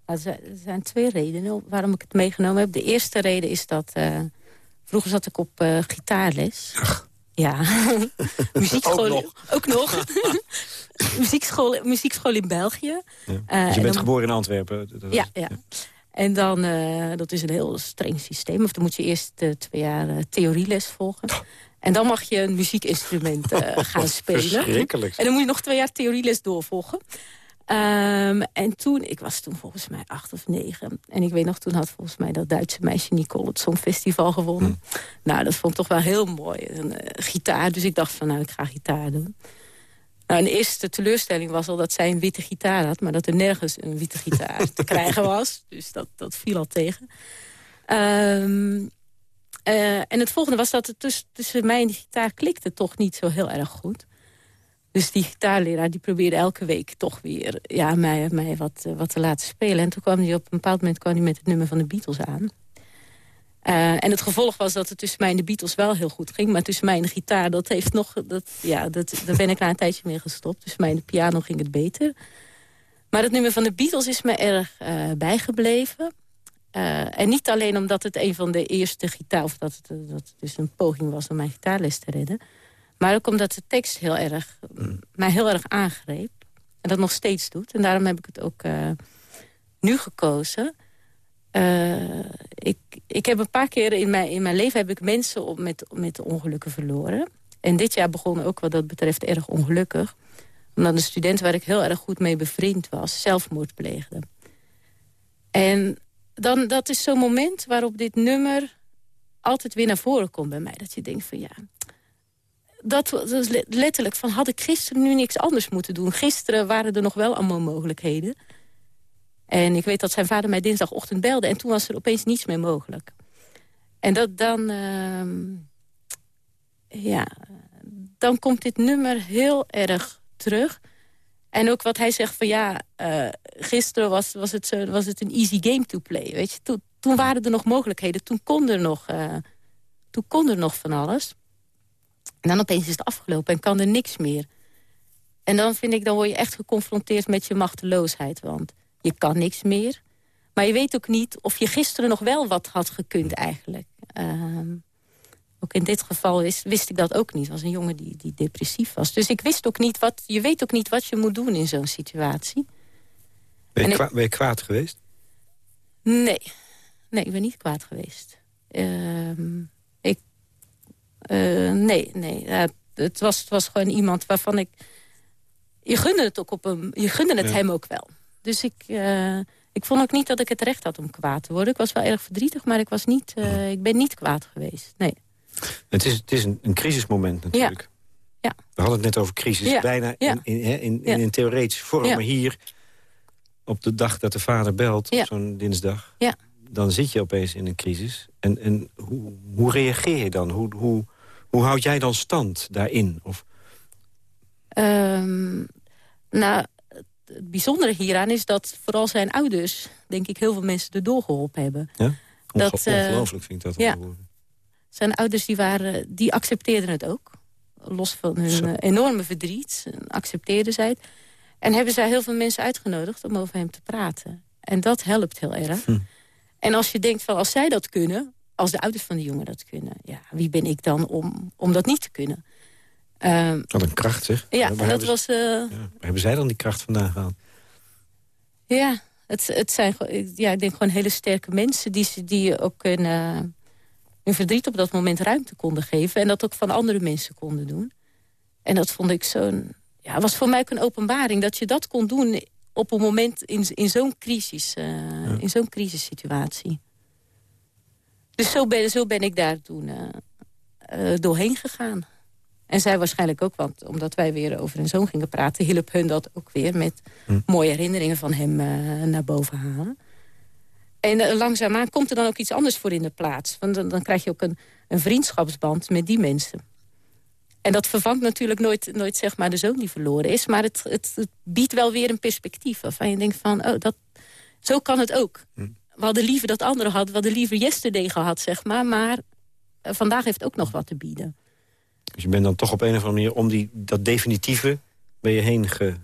Er zijn twee redenen waarom ik het meegenomen heb. De eerste reden is dat... Uh, vroeger zat ik op uh, gitaarles. Ach. Ja, muziekschool. Ook nog. Ook nog. muziekschool, muziekschool in België. Ja. Uh, dus je bent geboren in Antwerpen? Dat ja, ja, En dan, uh, dat is een heel streng systeem. Of dan moet je eerst uh, twee jaar theorieles volgen. En dan mag je een muziekinstrument gaan spelen. Verschrikkelijk. En dan moet je nog twee jaar theorieles doorvolgen. Um, en toen, ik was toen volgens mij acht of negen. En ik weet nog, toen had volgens mij dat Duitse meisje Nicole het Songfestival gewonnen. Hm. Nou, dat vond ik toch wel heel mooi. Een uh, gitaar, dus ik dacht van, nou, ik ga gitaar doen. Nou, een eerste teleurstelling was al dat zij een witte gitaar had... maar dat er nergens een witte gitaar te krijgen was. Dus dat, dat viel al tegen. Um, uh, en het volgende was dat het tussen, tussen mij en die gitaar klikte toch niet zo heel erg goed. Dus die gitaarleraar die probeerde elke week toch weer ja, mij, mij wat, wat te laten spelen. En toen kwam hij op een bepaald moment kwam hij met het nummer van de Beatles aan. Uh, en het gevolg was dat het tussen mij en de Beatles wel heel goed ging. Maar tussen mij en de gitaar, dat heeft nog, dat, ja, dat, daar ben ik na een tijdje mee gestopt. Tussen mij en de piano ging het beter. Maar het nummer van de Beatles is me erg uh, bijgebleven. Uh, en niet alleen omdat het een van de eerste gitaar... of dat het, dat dus een poging was om mijn gitaarles te redden... maar ook omdat de tekst heel erg, mij heel erg aangreep. En dat nog steeds doet. En daarom heb ik het ook nu gekozen... Uh, ik, ik heb een paar keer in mijn, in mijn leven heb ik mensen op, met, met ongelukken verloren. En dit jaar begon ook wat dat betreft erg ongelukkig. Omdat een student waar ik heel erg goed mee bevriend was... zelfmoord pleegde. En dan, dat is zo'n moment waarop dit nummer altijd weer naar voren komt bij mij. Dat je denkt van ja... Dat, is letterlijk van had ik gisteren nu niks anders moeten doen. Gisteren waren er nog wel allemaal mogelijkheden... En ik weet dat zijn vader mij dinsdagochtend belde... en toen was er opeens niets meer mogelijk. En dat dan... Uh, ja, dan komt dit nummer heel erg terug. En ook wat hij zegt van ja, uh, gisteren was, was, het, was het een easy game to play. Weet je? Toen, toen waren er nog mogelijkheden, toen kon er nog, uh, toen kon er nog van alles. En dan opeens is het afgelopen en kan er niks meer. En dan vind ik, dan word je echt geconfronteerd met je machteloosheid. Want je kan niks meer. Maar je weet ook niet of je gisteren nog wel wat had gekund eigenlijk. Uh, ook in dit geval wist, wist ik dat ook niet. was een jongen die, die depressief was. Dus ik wist ook niet wat... Je weet ook niet wat je moet doen in zo'n situatie. Ben je, ik, ben je, kwaad geweest? Nee. Nee, ik ben niet kwaad geweest. Uh, ik... Uh, nee, nee. het, was, het was gewoon iemand waarvan ik... Je gunde het, ook op hem, je gunde het hem ook wel. Dus ik, uh, ik vond ook niet dat ik het recht had om kwaad te worden. Ik was wel erg verdrietig, maar ik, was niet, uh, ik ben niet kwaad geweest. Nee. Het is, het is een, een crisismoment natuurlijk. Ja. ja. We hadden het net over crisis. Ja. Bijna in, in, in, in, in een theoretische vorm. Maar hier, op de dag dat de vader belt, op zo'n dinsdag... Ja. dan zit je opeens in een crisis. En, en hoe, hoe reageer je dan? Hoe, hoe, hoe houd jij dan stand daarin? Of... Um, nou, het bijzondere hieraan is dat vooral zijn ouders... denk ik heel veel mensen erdoor geholpen hebben. Ja? Onge dat, uh, ongelooflijk vind ik dat. Ja. Zijn ouders die, waren, die accepteerden het ook. Los van hun uh, enorme verdriet accepteerden zij het. En hebben zij heel veel mensen uitgenodigd om over hem te praten. En dat helpt heel erg. Hm. En als je denkt van als zij dat kunnen... als de ouders van die jongen dat kunnen... ja, wie ben ik dan om, om dat niet te kunnen? Um, Wat een kracht, zeg. Ja, dat was... Uh, ja, hebben zij dan die kracht vandaan gehaald? Ja, het, het zijn ja, ik denk gewoon hele sterke mensen... die, die ook hun, uh, hun verdriet op dat moment ruimte konden geven... en dat ook van andere mensen konden doen. En dat vond ik zo'n... Ja, was voor mij ook een openbaring dat je dat kon doen... op een moment in, in zo'n crisis, uh, ja. in zo'n crisissituatie. Dus zo ben, zo ben ik daar toen doorheen gegaan. En zij waarschijnlijk ook, want omdat wij weer over hun zoon gingen praten... hielp hun dat ook weer met hm. mooie herinneringen van hem uh, naar boven halen. En uh, langzaamaan komt er dan ook iets anders voor in de plaats. Want dan, dan krijg je ook een, een vriendschapsband met die mensen. En dat vervangt natuurlijk nooit, nooit zeg maar de zoon die verloren is. Maar het, het, het biedt wel weer een perspectief. Waarvan je denkt van, oh, dat, zo kan het ook. Hm. We hadden liever dat anderen hadden. We hadden liever yesterday gehad, zeg maar. Maar uh, vandaag heeft ook nog wat te bieden. Dus je bent dan toch op een of andere manier... om die, dat definitieve ben je heen ge,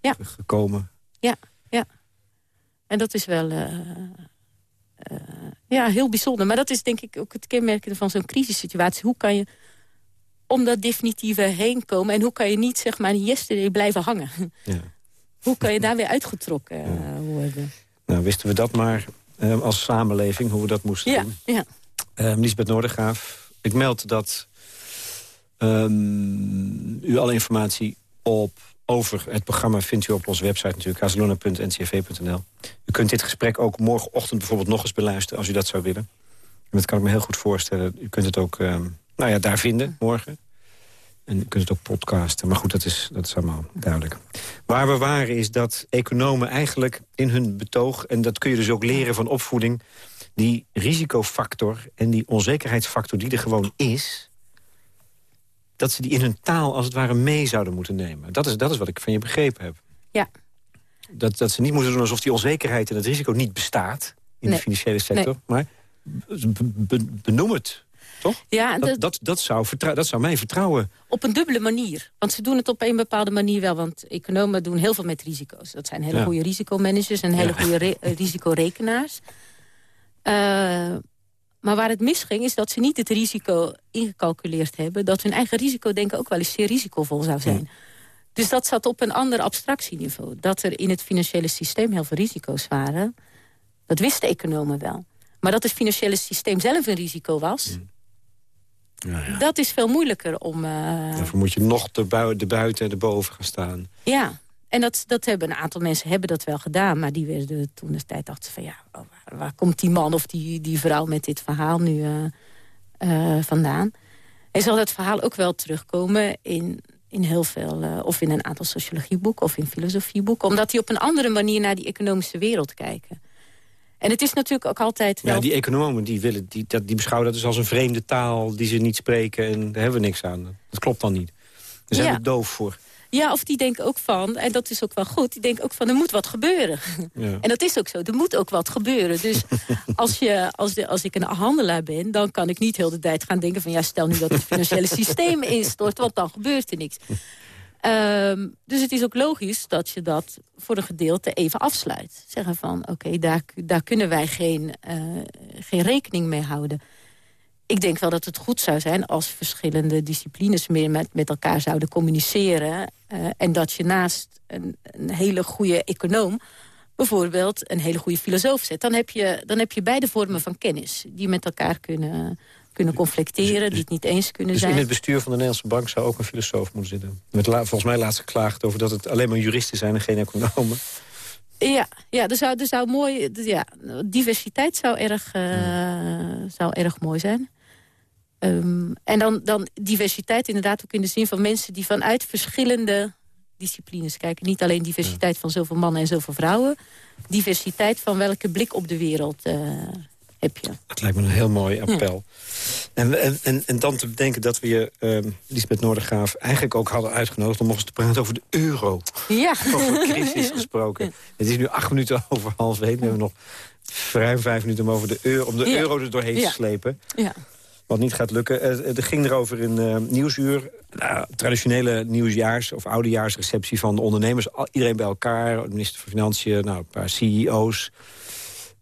ja. gekomen. Ja, ja. En dat is wel... Uh, uh, ja, heel bijzonder. Maar dat is denk ik ook het kenmerkende van zo'n crisissituatie. Hoe kan je om dat definitieve heen komen? En hoe kan je niet, zeg maar, in yesterday blijven hangen? Ja. hoe kan je daar weer uitgetrokken ja. worden? Nou, wisten we dat maar als samenleving, hoe we dat moesten ja, doen. Ja. Uh, Lisbeth Noordegraaf, ik meld dat Um, u alle informatie op over het programma vindt u op onze website natuurlijk, casaluna.ncv.nl. U kunt dit gesprek ook morgenochtend bijvoorbeeld nog eens beluisteren... als u dat zou willen. En dat kan ik me heel goed voorstellen. U kunt het ook um, nou ja, daar vinden morgen. En u kunt het ook podcasten. Maar goed, dat is, dat is allemaal duidelijk. Waar we waren is dat economen eigenlijk in hun betoog... en dat kun je dus ook leren van opvoeding... die risicofactor en die onzekerheidsfactor die er gewoon is dat ze die in hun taal als het ware mee zouden moeten nemen. Dat is, dat is wat ik van je begrepen heb. Ja. Dat, dat ze niet moeten doen alsof die onzekerheid en het risico niet bestaat... in de financiële sector, maar benoem het. Toch? Ja, dat, dat, dat, zou dat zou mij vertrouwen. Op een dubbele manier. Want ze doen het op een bepaalde manier wel. Want economen doen heel veel met risico's. Dat zijn hele goede risicomanagers en hele goede eh, risicorekenaars. Uh, maar waar het misging is dat ze niet het risico ingecalculeerd hebben... dat hun eigen risicodenken ook wel eens zeer risicovol zou zijn. Dus dat zat op een ander abstractieniveau. Dat er in het financiële systeem heel veel risico's waren... dat wisten economen wel. Maar dat het financiële systeem zelf een risico was... Ja, ja. Dat is veel moeilijker om... Uh... Daarvoor moet je nog de, bui de buiten en de boven gaan staan. Ja, en dat, dat hebben een aantal mensen hebben dat wel gedaan. Maar die werden toen de tijd dachten van ja, oh, waar, komt die man of die, die vrouw met dit verhaal nu uh, uh, vandaan? En zal dat verhaal ook wel terugkomen in, in heel veel, uh, of in een aantal sociologieboeken of in filosofieboeken. Omdat die op een andere manier naar die economische wereld kijken. En het is natuurlijk ook altijd wel... Ja, die economen die willen, die, dat, die beschouwen dat dus als een vreemde taal die ze niet spreken en daar hebben we niks aan. Dat klopt dan niet. Daar zijn ja. we doof voor. Ja, of die denken ook van, en dat is ook wel goed... die denken ook van, er moet wat gebeuren. Ja. En dat is ook zo, er moet ook wat gebeuren. Dus als, je, als, de, als ik een handelaar ben... dan kan ik niet heel de tijd gaan denken van... ja, stel nu dat het financiële systeem instort... want dan gebeurt er niks. Um, dus het is ook logisch dat je dat voor een gedeelte even afsluit. Zeggen van, oké, daar, daar kunnen wij geen, uh, geen rekening mee houden ik denk wel dat het goed zou zijn als verschillende disciplines meer met, met elkaar zouden communiceren. Uh, en dat je naast een, een, hele goede econoom bijvoorbeeld een hele goede filosoof zet. Dan heb, je, dan heb je beide vormen van kennis die met elkaar kunnen, kunnen conflicteren, die het niet eens kunnen dus zijn. in het bestuur van de Nederlandse Bank zou ook een filosoof moeten zitten? Met volgens mij laatst geklaagd over dat het alleen maar juristen zijn en geen economen. Ja, ja, er zou, er zou mooi, ja, diversiteit zou erg, uh, zou erg mooi zijn. Um, en dan, dan diversiteit inderdaad ook in de zin van mensen die vanuit verschillende disciplines kijken. Niet alleen diversiteit van zoveel mannen en zoveel vrouwen. Diversiteit van welke blik op de wereld uh, heb je. Dat lijkt me een heel mooi appel. En, en, en dan te bedenken dat we je, uh, Lisbeth Noordergraaf... eigenlijk ook hadden uitgenodigd om nog eens te praten over de euro. Ja. Over crisis gesproken. Het is nu acht minuten over half één. We hebben nog ruim vijf minuten om, over de euro, om de euro er doorheen te slepen. Ja wat niet gaat lukken. Het uh, ging erover in uh, Nieuwsuur. Nou, traditionele nieuwsjaars- of oudejaarsreceptie van de ondernemers. Iedereen bij elkaar, de minister van Financiën, nou, een paar CEO's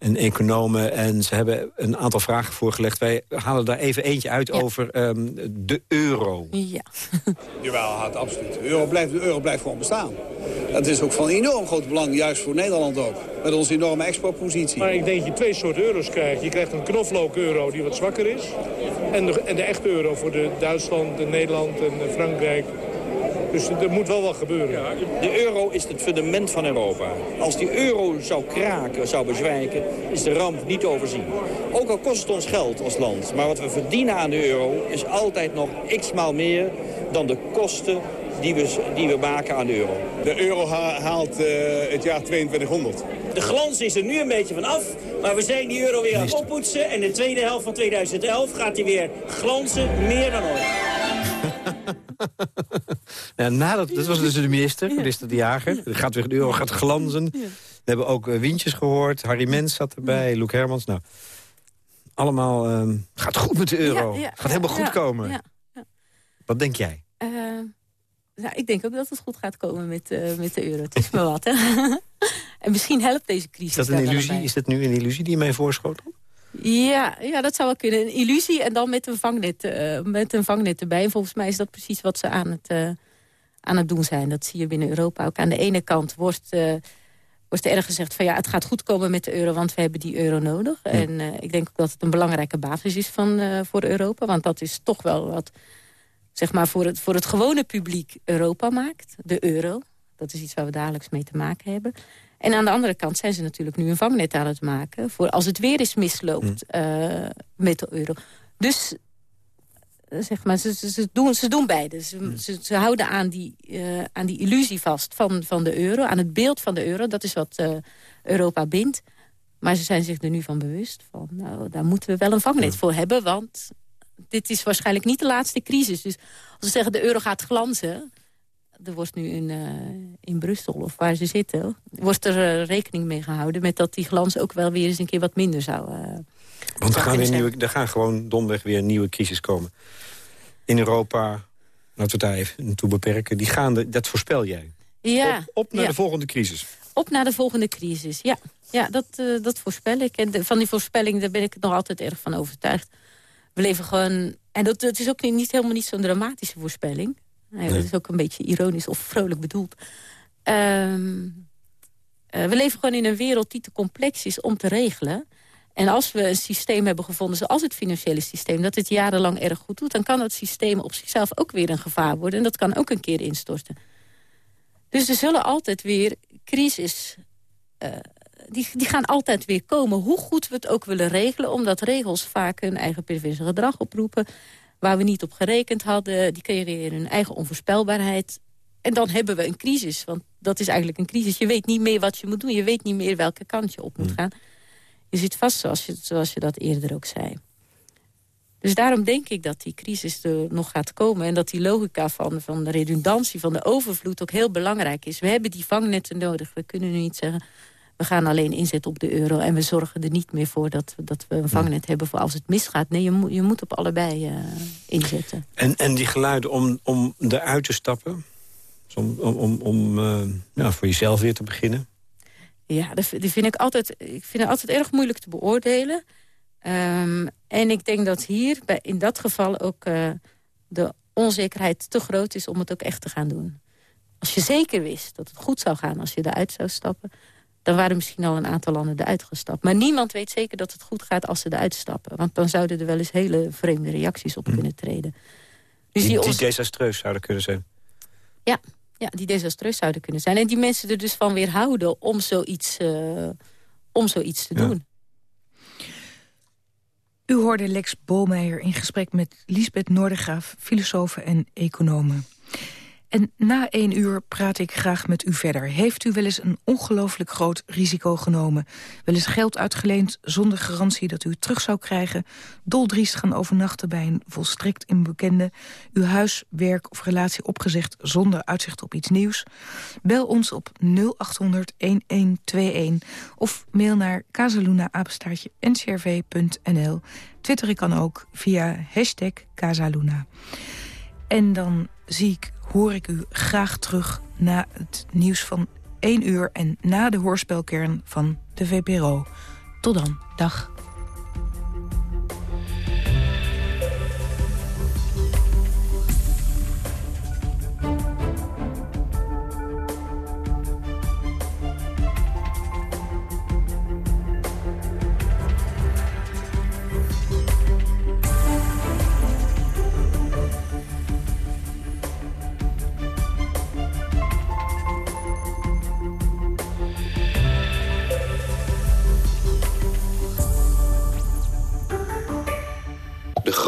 en economen. En ze hebben een aantal vragen voorgelegd. Wij halen daar even eentje uit over um, de euro. Ja. Jawel, het absoluut. De euro, blijft, de euro blijft gewoon bestaan. Dat is ook van enorm groot belang, juist voor Nederland ook. Met onze enorme exportpositie. Maar ik denk dat je twee soorten euro's krijgt. Je krijgt een knoflook-euro die wat zwakker is. En de, en de echte euro voor de Duitsland, de Nederland en Frankrijk Dus er moet wel wat gebeuren. De euro is het fundament van Europa. Als die euro zou kraken, zou bezwijken, is de ramp niet te overzien. Ook al kost het ons geld als land, maar wat we verdienen aan de euro... is altijd nog x-maal meer dan de kosten die we, die we maken aan de euro. De euro haalt uh, het jaar 2200. De glans is er nu een beetje van af, maar we zijn die euro weer aan het oppoetsen. En de tweede helft van 2011 gaat hij weer glanzen, meer dan ooit. nou, nadat, dat was dus de minister, minister De Jager. Er gaat weer de euro gaat glanzen. We hebben ook uh, Wintjes gehoord. Harry Mens zat erbij, Loek Hermans. Nou, allemaal uh, gaat goed met de euro. gaat helemaal goed komen. Wat denk jij? Nou, ik denk ook dat het goed gaat komen met, uh, met de euro. Het is maar wat, hè? en misschien helpt deze crisis Is dat een illusie? Is dat nu een illusie die je mij voorschot? Ja, ja, dat zou wel kunnen. Een illusie en dan met een vangnet, uh, met een vangnet erbij. En volgens mij is dat precies wat ze aan het, uh, aan het doen zijn. Dat zie je binnen Europa ook. Aan de ene kant wordt, uh, wordt er erg gezegd van ja, het gaat goed komen met de euro, want we hebben die euro nodig. En ik denk ook dat het een belangrijke basis is van, voor Europa. Want dat is toch wel wat zeg maar voor het, voor het gewone publiek Europa maakt. De euro. Dat is iets waar we dagelijks mee te maken hebben. En aan de andere kant zijn ze natuurlijk nu een vangnet aan het maken... voor als het weer eens misloopt mm. uh, met de euro. Dus eh, zeg maar, ze, ze, doen, ze doen beide. Ze, mm. ze, ze, houden aan die, uh, aan die illusie vast van, van de euro, aan het beeld van de euro. Dat is wat uh, Europa bindt. Maar ze zijn zich er nu van bewust van, nou, daar moeten we wel een vangnet voor hebben. Want dit is waarschijnlijk niet de laatste crisis. Dus als we zeggen de euro gaat glanzen... er wordt nu in, uh, in Brussel, of waar ze zitten... wordt er uh, rekening mee gehouden met dat die glans ook wel weer eens een keer wat minder zou... Uh, Want er gaan, weer nieuwe, er gaan gewoon domweg weer nieuwe crisis komen. In Europa, laten we daar even naartoe beperken... Die gaan de, dat voorspel jij. Ja, op, op naar ja. de volgende crisis. Op naar de volgende crisis, ja. Ja, dat, dat voorspel ik. En de, van die voorspelling daar ben ik nog altijd erg van overtuigd we leven gewoon... En dat, dat is ook niet, niet helemaal niet zo'n dramatische voorspelling. Nee, Dat is ook een beetje ironisch of vrolijk bedoeld. Um, uh, we leven gewoon in een wereld die te complex is om te regelen. En als we een systeem hebben gevonden, zoals het financiële systeem... dat het jarenlang erg goed doet, dan kan dat systeem op zichzelf ook weer een gevaar worden. En dat kan ook een keer instorten. Dus er zullen altijd weer crisis uh, die, die gaan altijd weer komen. Hoe goed we het ook willen regelen. Omdat regels vaak hun eigen perverse gedrag oproepen. Waar we niet op gerekend hadden. Die creëren hun eigen onvoorspelbaarheid. En dan hebben we een crisis. Want dat is eigenlijk een crisis. Je weet niet meer wat je moet doen. Je weet niet meer welke kant je op moet gaan. Je zit vast zoals je, zoals je dat eerder ook zei. Dus daarom denk ik dat die crisis er nog gaat komen. En dat die logica van, van de redundantie, van de overvloed ook heel belangrijk is. We hebben die vangnetten nodig. We kunnen nu niet zeggen, we gaan alleen inzetten op de euro... en we zorgen er niet meer voor dat, dat we een vangnet hebben voor als het misgaat. Nee, je, moet je moet op allebei uh, inzetten. En, en die geluiden om, om eruit te stappen? Om, om, om, om uh, ja, voor jezelf weer te beginnen? Ja, die vind ik altijd, ik vind het altijd erg moeilijk te beoordelen. Um, en ik denk dat hier bij, in dat geval ook uh, de onzekerheid te groot is... om het ook echt te gaan doen. Als je zeker wist dat het goed zou gaan als je eruit zou stappen dan waren misschien al een aantal landen eruit gestapt. Maar niemand weet zeker dat het goed gaat als ze eruit stappen. Want dan zouden er wel eens hele vreemde reacties op hm. kunnen treden. Dus die, die, die desastreus zouden kunnen zijn. Ja, ja, die desastreus zouden kunnen zijn. En die mensen er dus van weerhouden om zoiets, uh, om zoiets te ja. doen. U hoorde Lex Bolmeijer in gesprek met Lisbeth Noordegraaf, filosoof en economen. En na één uur praat ik graag met u verder. Heeft u wel eens een ongelooflijk groot risico genomen? Wel eens geld uitgeleend zonder garantie dat u het terug zou krijgen? Doldriest gaan overnachten bij een volstrekt onbekende? Uw huis, werk of relatie opgezegd zonder uitzicht op iets nieuws? Bel ons op 0800-1121 of mail naar casaluna-ncrv.nl. Twitter kan ook via hashtag Casaluna. En dan zie ik hoor ik u graag terug na het nieuws van 1 uur... en na de hoorspelkern van de VPRO. Tot dan. Dag.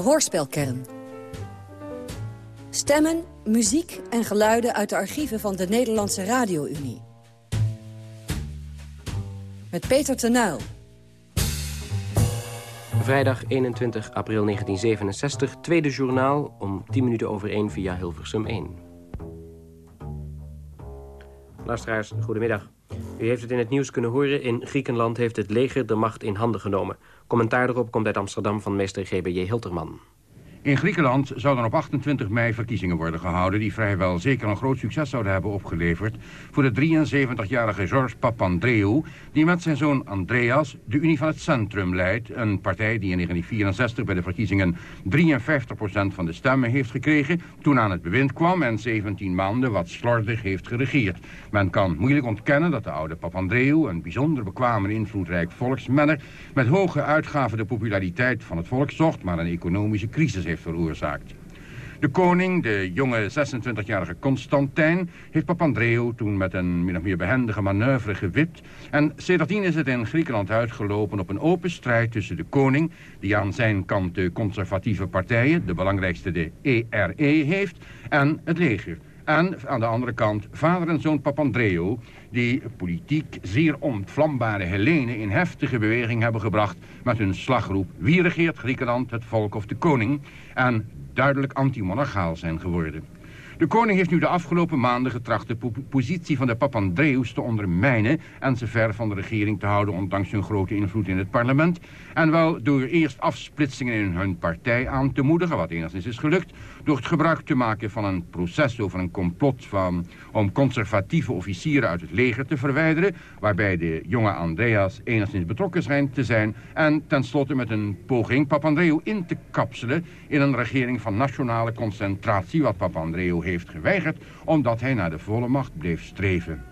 Hoorspelkern. Stemmen, muziek en geluiden uit de archieven van de Nederlandse Radio-Unie. Met Peter Tenuil. Vrijdag 21 april 1967, tweede journaal om 10 minuten over 1 via Hilversum 1. Luisteraars, goedemiddag. U heeft het in het nieuws kunnen horen. In Griekenland heeft het leger de macht in handen genomen. Commentaar erop komt uit Amsterdam van meester G.B.J. Hilterman. In Griekenland zouden op 28 mei verkiezingen worden gehouden... die vrijwel zeker een groot succes zouden hebben opgeleverd... voor de 73-jarige George Papandreou... die met zijn zoon Andreas de Unie van het Centrum leidt... een partij die in 1964 bij de verkiezingen 53% van de stemmen heeft gekregen... toen aan het bewind kwam en 17 maanden wat slordig heeft geregeerd. Men kan moeilijk ontkennen dat de oude Papandreou... een bijzonder bekwame en invloedrijk volksmenner... met hoge uitgaven de populariteit van het volk zocht... maar een economische crisis heeft veroorzaakt. De koning, de jonge 26-jarige Constantijn, heeft Papandreou toen met een min of meer behendige manoeuvre gewipt. En sindsdien is het in Griekenland uitgelopen op een open strijd tussen de koning, die aan zijn kant de conservatieve partijen, de belangrijkste de ERE, heeft, en het leger. En aan de andere kant vader en zoon Papandreou, die politiek zeer ontvlambare Helene in heftige beweging hebben gebracht met hun slagroep Wie regeert Griekenland, het volk of de koning? En duidelijk anti-monarchaal zijn geworden. De koning heeft nu de afgelopen maanden getracht de positie van de Papandreous te ondermijnen en ze ver van de regering te houden ondanks hun grote invloed in het parlement. En wel door eerst afsplitsingen in hun partij aan te moedigen, wat enigszins is gelukt, door het gebruik te maken van een proces over een complot van, om conservatieve officieren uit het leger te verwijderen, waarbij de jonge Andreas enigszins betrokken schijnt te zijn, en tenslotte met een poging Papandreou in te kapselen in een regering van nationale concentratie, wat Papandreou heeft geweigerd, omdat hij naar de volle macht bleef streven.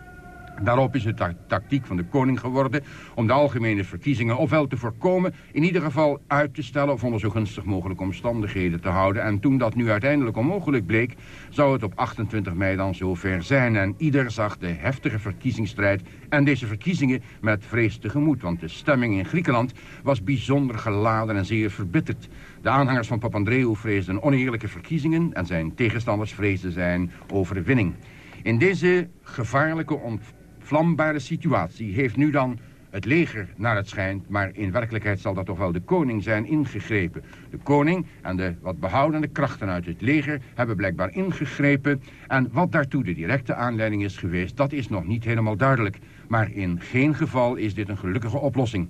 Daarop is het tactiek van de koning geworden om de algemene verkiezingen ofwel te voorkomen, in ieder geval uit te stellen of onder zo gunstig mogelijke omstandigheden te houden. En toen dat nu uiteindelijk onmogelijk bleek, zou het op 28 mei dan zover zijn. En ieder zag de heftige verkiezingsstrijd en deze verkiezingen met vrees tegemoet, want de stemming in Griekenland was bijzonder geladen en zeer verbitterd. De aanhangers van Papandreou vreesden oneerlijke verkiezingen en zijn tegenstanders vreesden zijn overwinning. In deze gevaarlijke ontvlambare situatie heeft nu dan het leger naar het schijnt, maar in werkelijkheid zal dat toch wel de koning zijn ingegrepen. De koning en de wat behoudende krachten uit het leger hebben blijkbaar ingegrepen. En wat daartoe de directe aanleiding is geweest, dat is nog niet helemaal duidelijk. Maar in geen geval is dit een gelukkige oplossing.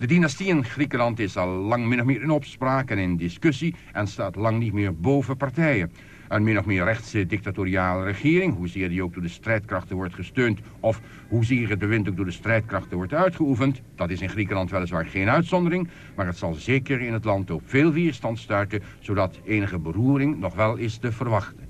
De dynastie in Griekenland is al lang min of meer in opspraak en in discussie en staat lang niet meer boven partijen. Een min of meer rechtse dictatoriale regering, hoezeer die ook door de strijdkrachten wordt gesteund of hoezeer het bewind ook door de strijdkrachten wordt uitgeoefend, dat is in Griekenland weliswaar geen uitzondering, maar het zal zeker in het land op veel weerstand stuiten, zodat enige beroering nog wel is te verwachten.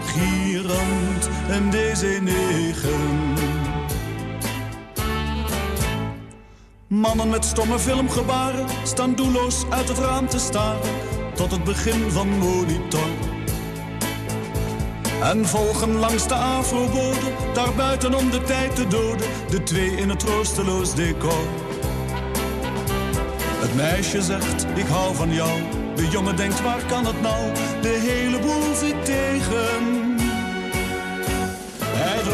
gierend een DC-9. Mannen met stomme filmgebaren staan doelloos uit het raam te staren. Tot het begin van monitor. En volgen langs de afrobode, daar buiten om de tijd te doden. De twee in het troosteloos decor. Het meisje zegt, ik hou van jou. De jongen denkt waar kan het nou, de hele boel zit tegen.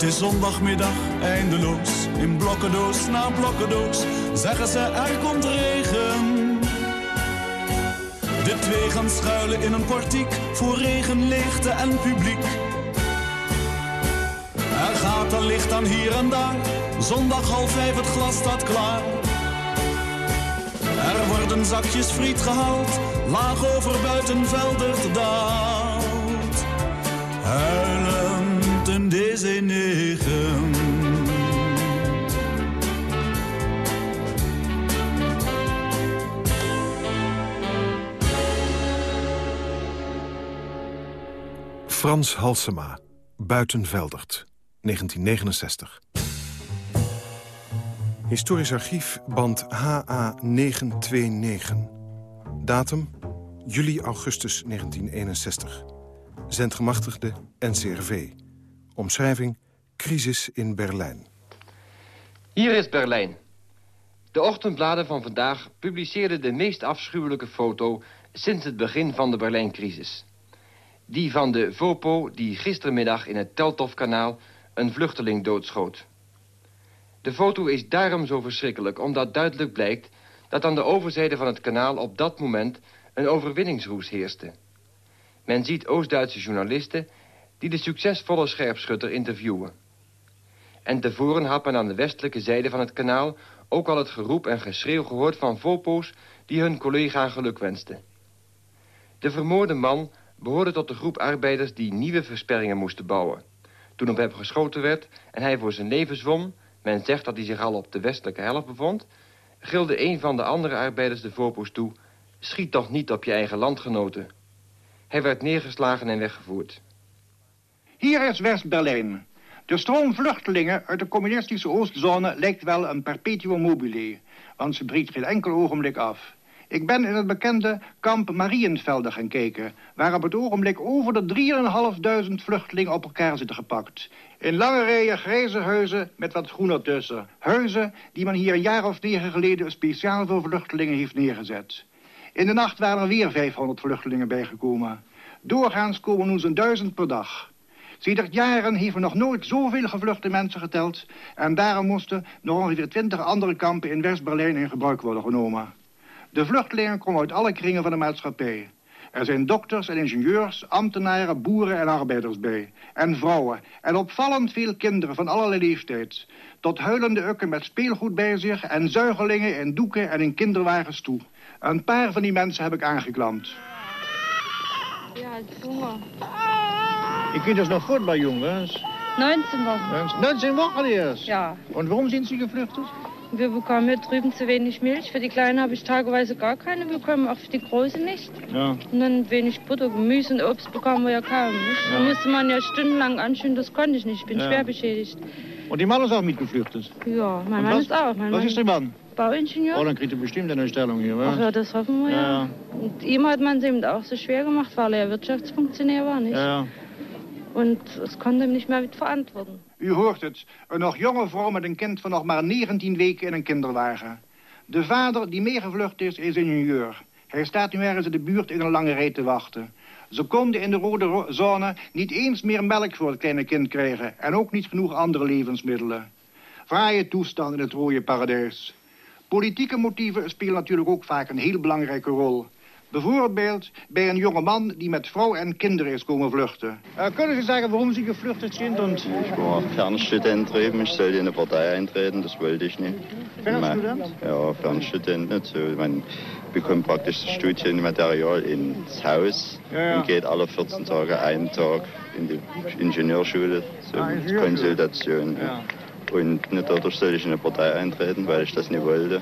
Het is zondagmiddag, eindeloos, in blokkendoos na blokkendoos. Zeggen ze er komt regen. De twee gaan schuilen in een portiek, voor regen, leegte en publiek. Er gaat een licht aan hier en daar. Zondag half vijf, het glas staat klaar. Er worden zakjes friet gehaald. Laag over buitenveldert daalt. Frans Halsema, Buitenveldert, 1969. Historisch archief, band HA929. Datum, juli-augustus 1961. Zendgemachtigde NCRV. Omschrijving, crisis in Berlijn. Hier is Berlijn. De ochtendbladen van vandaag publiceerden de meest afschuwelijke foto... sinds het begin van de Berlijncrisis. Die van de VOPO die gistermiddag in het Teltofkanaal... een vluchteling doodschoot. De foto is daarom zo verschrikkelijk, omdat duidelijk blijkt... dat aan de overzijde van het kanaal op dat moment een overwinningsroes heerste. Men ziet Oost-Duitse journalisten die de succesvolle scherpschutter interviewen. En tevoren had men aan de westelijke zijde van het kanaal... ook al het geroep en geschreeuw gehoord van vopo's die hun collega geluk wensten. De vermoorde man behoorde tot de groep arbeiders die nieuwe versperringen moesten bouwen. Toen op hem geschoten werd en hij voor zijn leven zwom... men zegt dat hij zich al op de westelijke helft bevond... gilde een van de andere arbeiders de voorpoos toe... schiet toch niet op je eigen landgenoten. Hij werd neergeslagen en weggevoerd. Hier is West-Berlijn. De stroom vluchtelingen uit de communistische Oostzone lijkt wel een perpetuum mobile... want ze breekt geen enkel ogenblik af. Ik ben in het bekende kamp Marienvelde gaan kijken... waar op het ogenblik over de 3.500 vluchtelingen op elkaar zitten gepakt. In lange rijen grijze huizen met wat groen ertussen. Huizen die men hier een jaar of negen geleden speciaal voor vluchtelingen heeft neergezet. In de nacht waren er weer 500 vluchtelingen bijgekomen. Doorgaans komen nu zo'n duizend per dag. Sedert jaren heeft nog nooit zoveel gevluchte mensen geteld... en daarom moesten nog ongeveer twintig andere kampen in West-Berlijn in gebruik worden genomen. De vluchtelingen komen uit alle kringen van de maatschappij. Er zijn dokters en ingenieurs, ambtenaren, boeren en arbeiders bij. En vrouwen. En opvallend veel kinderen van allerlei leeftijd. Tot huilende ukken met speelgoed bij zich... en zuigelingen in doeken en in kinderwagens toe. Een paar van die mensen heb ik aangeklampt. Ja, Hunger. Ik geht dus nog voetbal, jongens. 19 Wochen. 19 Wochen erst? Ja. Und warum sind Sie geflüchtet? Wir bekommen hier drüben zu wenig Milch. Für die Kleinen habe ich tageweise gar keine bekommen, auch für die Große nicht. Ja. Und dann wenig Butter, Gemüse und Obst bekommen wir ja kaum. Nicht? Da Ja. musste man ja stundenlang anschauen, das konnte ich nicht. Ich bin Ja. schwer beschädigt. Und die Mann ist auch mitgeflüchtet? Ja, mein Und Mann was- ist auch. Mein was Mann ist der Mann? Bauingenieur. Oh, dann kriegt er bestimmt eine Stellung hier, wa? Ach ja, das hoffen wir ja. Ja, Und ihm hat man es eben auch so schwer gemacht, weil er Wirtschaftsfunktionär war, nicht? ja. Und es konnte ihm nicht mehr mit verantworten. U hoort het. Een nog jonge vrouw met een kind van nog maar 19 weken in een kinderwagen. De vader die meegevlucht is, is ingenieur. Hij staat nu ergens in de buurt in een lange rij te wachten. Ze konden in de rode ro- zone niet eens meer melk voor het kleine kind krijgen. En ook niet genoeg andere levensmiddelen. Fraaie toestand in het rode paradijs. Politieke motieven spelen natuurlijk ook vaak een heel belangrijke rol. Bijvoorbeeld bij een jonge man die met vrouw en kinderen is komen vluchten. Uh, kunnen Sie sagen, warum Sie geflüchtet sind und... Ich war Fernstudent drüben, ich sollte in eine Partei eintreten, das wollte ich nicht. Fernstudent? Ja, Fernstudent nicht so. Man bekommt praktisch das Studienmaterial ins Haus Ja, ja. und geht alle 14 Tage einen Tag in die Ingenieurschule, so Ah. Konsultation. Ja. Und nicht dadurch sollte ich in eine Partei eintreten, weil ich das nicht wollte.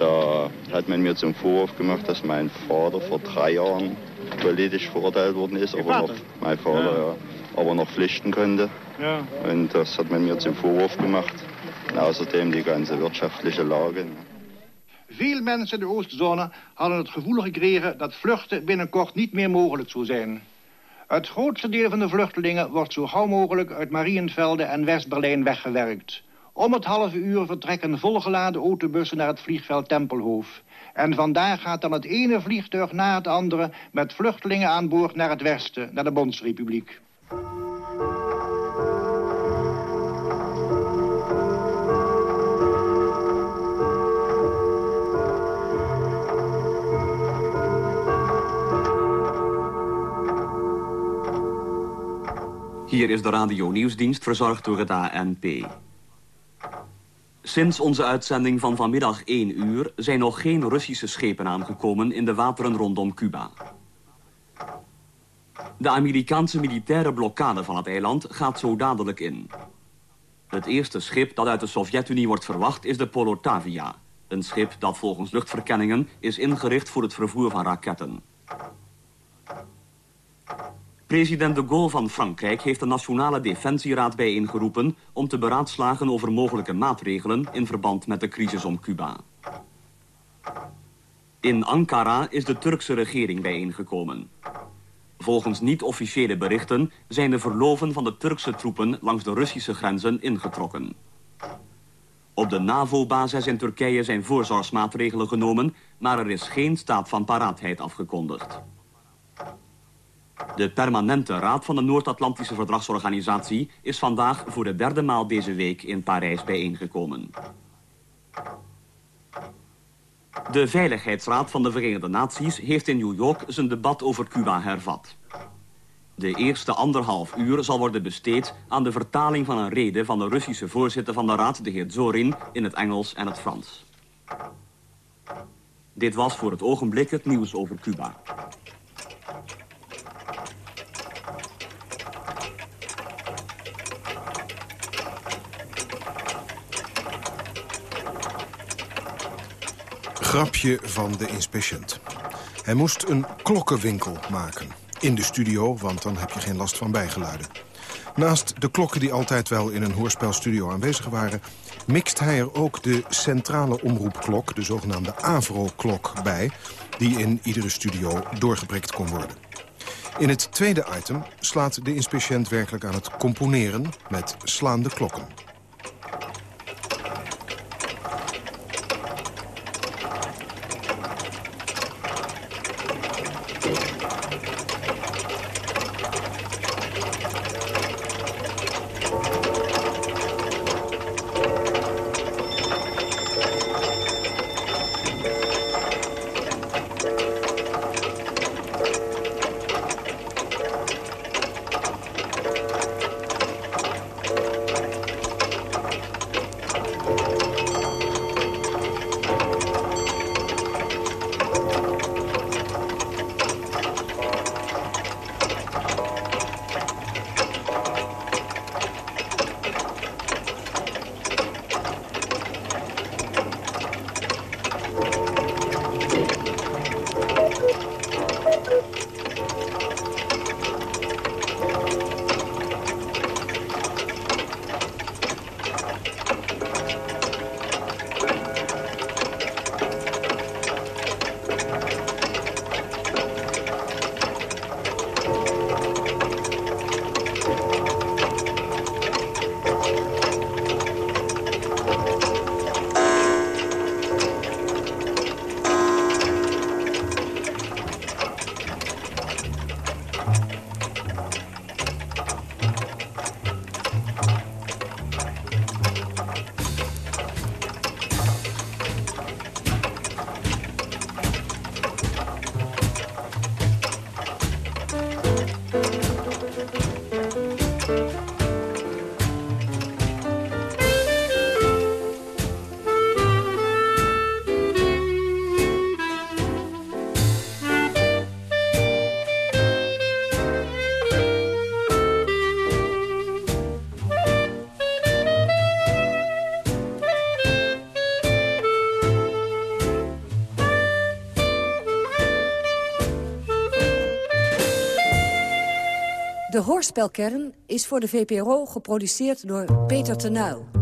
Da hat man mir zum Vorwurf gemacht, dass mein Vater vor drei Jahren politisch verurteilt worden ist, aber noch, mein Vater, ja. aber noch flüchten konnte. Ja. Und das hat man mir zum Vorwurf gemacht. Und außerdem die ganze wirtschaftliche Lage. Veel mensen in de Oostzone hadden het gevoel gekregen dat vluchten binnenkort niet meer mogelijk zou zijn. Het grootste deel van de vluchtelingen wordt zo gauw mogelijk uit Marienvelde en West-Berlijn weggewerkt. Om het halve uur vertrekken volgeladen autobussen naar het vliegveld Tempelhof. En vandaar gaat dan het ene vliegtuig na het andere met vluchtelingen aan boord naar het westen, naar de Bondsrepubliek. Hier is de radio-nieuwsdienst verzorgd door het ANP. Sinds onze uitzending van vanmiddag 1 uur... zijn nog geen Russische schepen aangekomen in de wateren rondom Cuba. De Amerikaanse militaire blokkade van het eiland gaat zo dadelijk in. Het eerste schip dat uit de Sovjet-Unie wordt verwacht is de Polotavia. Een schip dat volgens luchtverkenningen is ingericht voor het vervoer van raketten. President de Gaulle van Frankrijk heeft de Nationale Defensieraad bijeengeroepen... om te beraadslagen over mogelijke maatregelen in verband met de crisis om Cuba. In Ankara is de Turkse regering bijeengekomen. Volgens niet-officiële berichten zijn de verloven van de Turkse troepen langs de Russische grenzen ingetrokken. Op de NAVO-basis in Turkije zijn voorzorgsmaatregelen genomen, maar er is geen staat van paraatheid afgekondigd. De permanente raad van de Noord-Atlantische Verdragsorganisatie is vandaag voor de derde maal deze week in Parijs bijeengekomen. De Veiligheidsraad van de Verenigde Naties heeft in New York zijn debat over Cuba hervat. De eerste anderhalf uur zal worden besteed aan de vertaling van een rede van de Russische voorzitter van de raad, de heer Zorin, in het Engels en het Frans. Dit was voor het ogenblik het nieuws over Cuba. Grapje van de inspeciënt. Hij moest een klokkenwinkel maken. In de studio, want dan heb je geen last van bijgeluiden. Naast de klokken die altijd wel in een hoorspelstudio aanwezig waren... mixt hij er ook de centrale omroepklok, de zogenaamde Avro-klok, bij... die in iedere studio doorgeprikt kon worden. In het tweede item slaat de inspeciënt werkelijk aan het componeren met slaande klokken. Hoorspelkern is voor de VPRO geproduceerd door Peter Tenuil.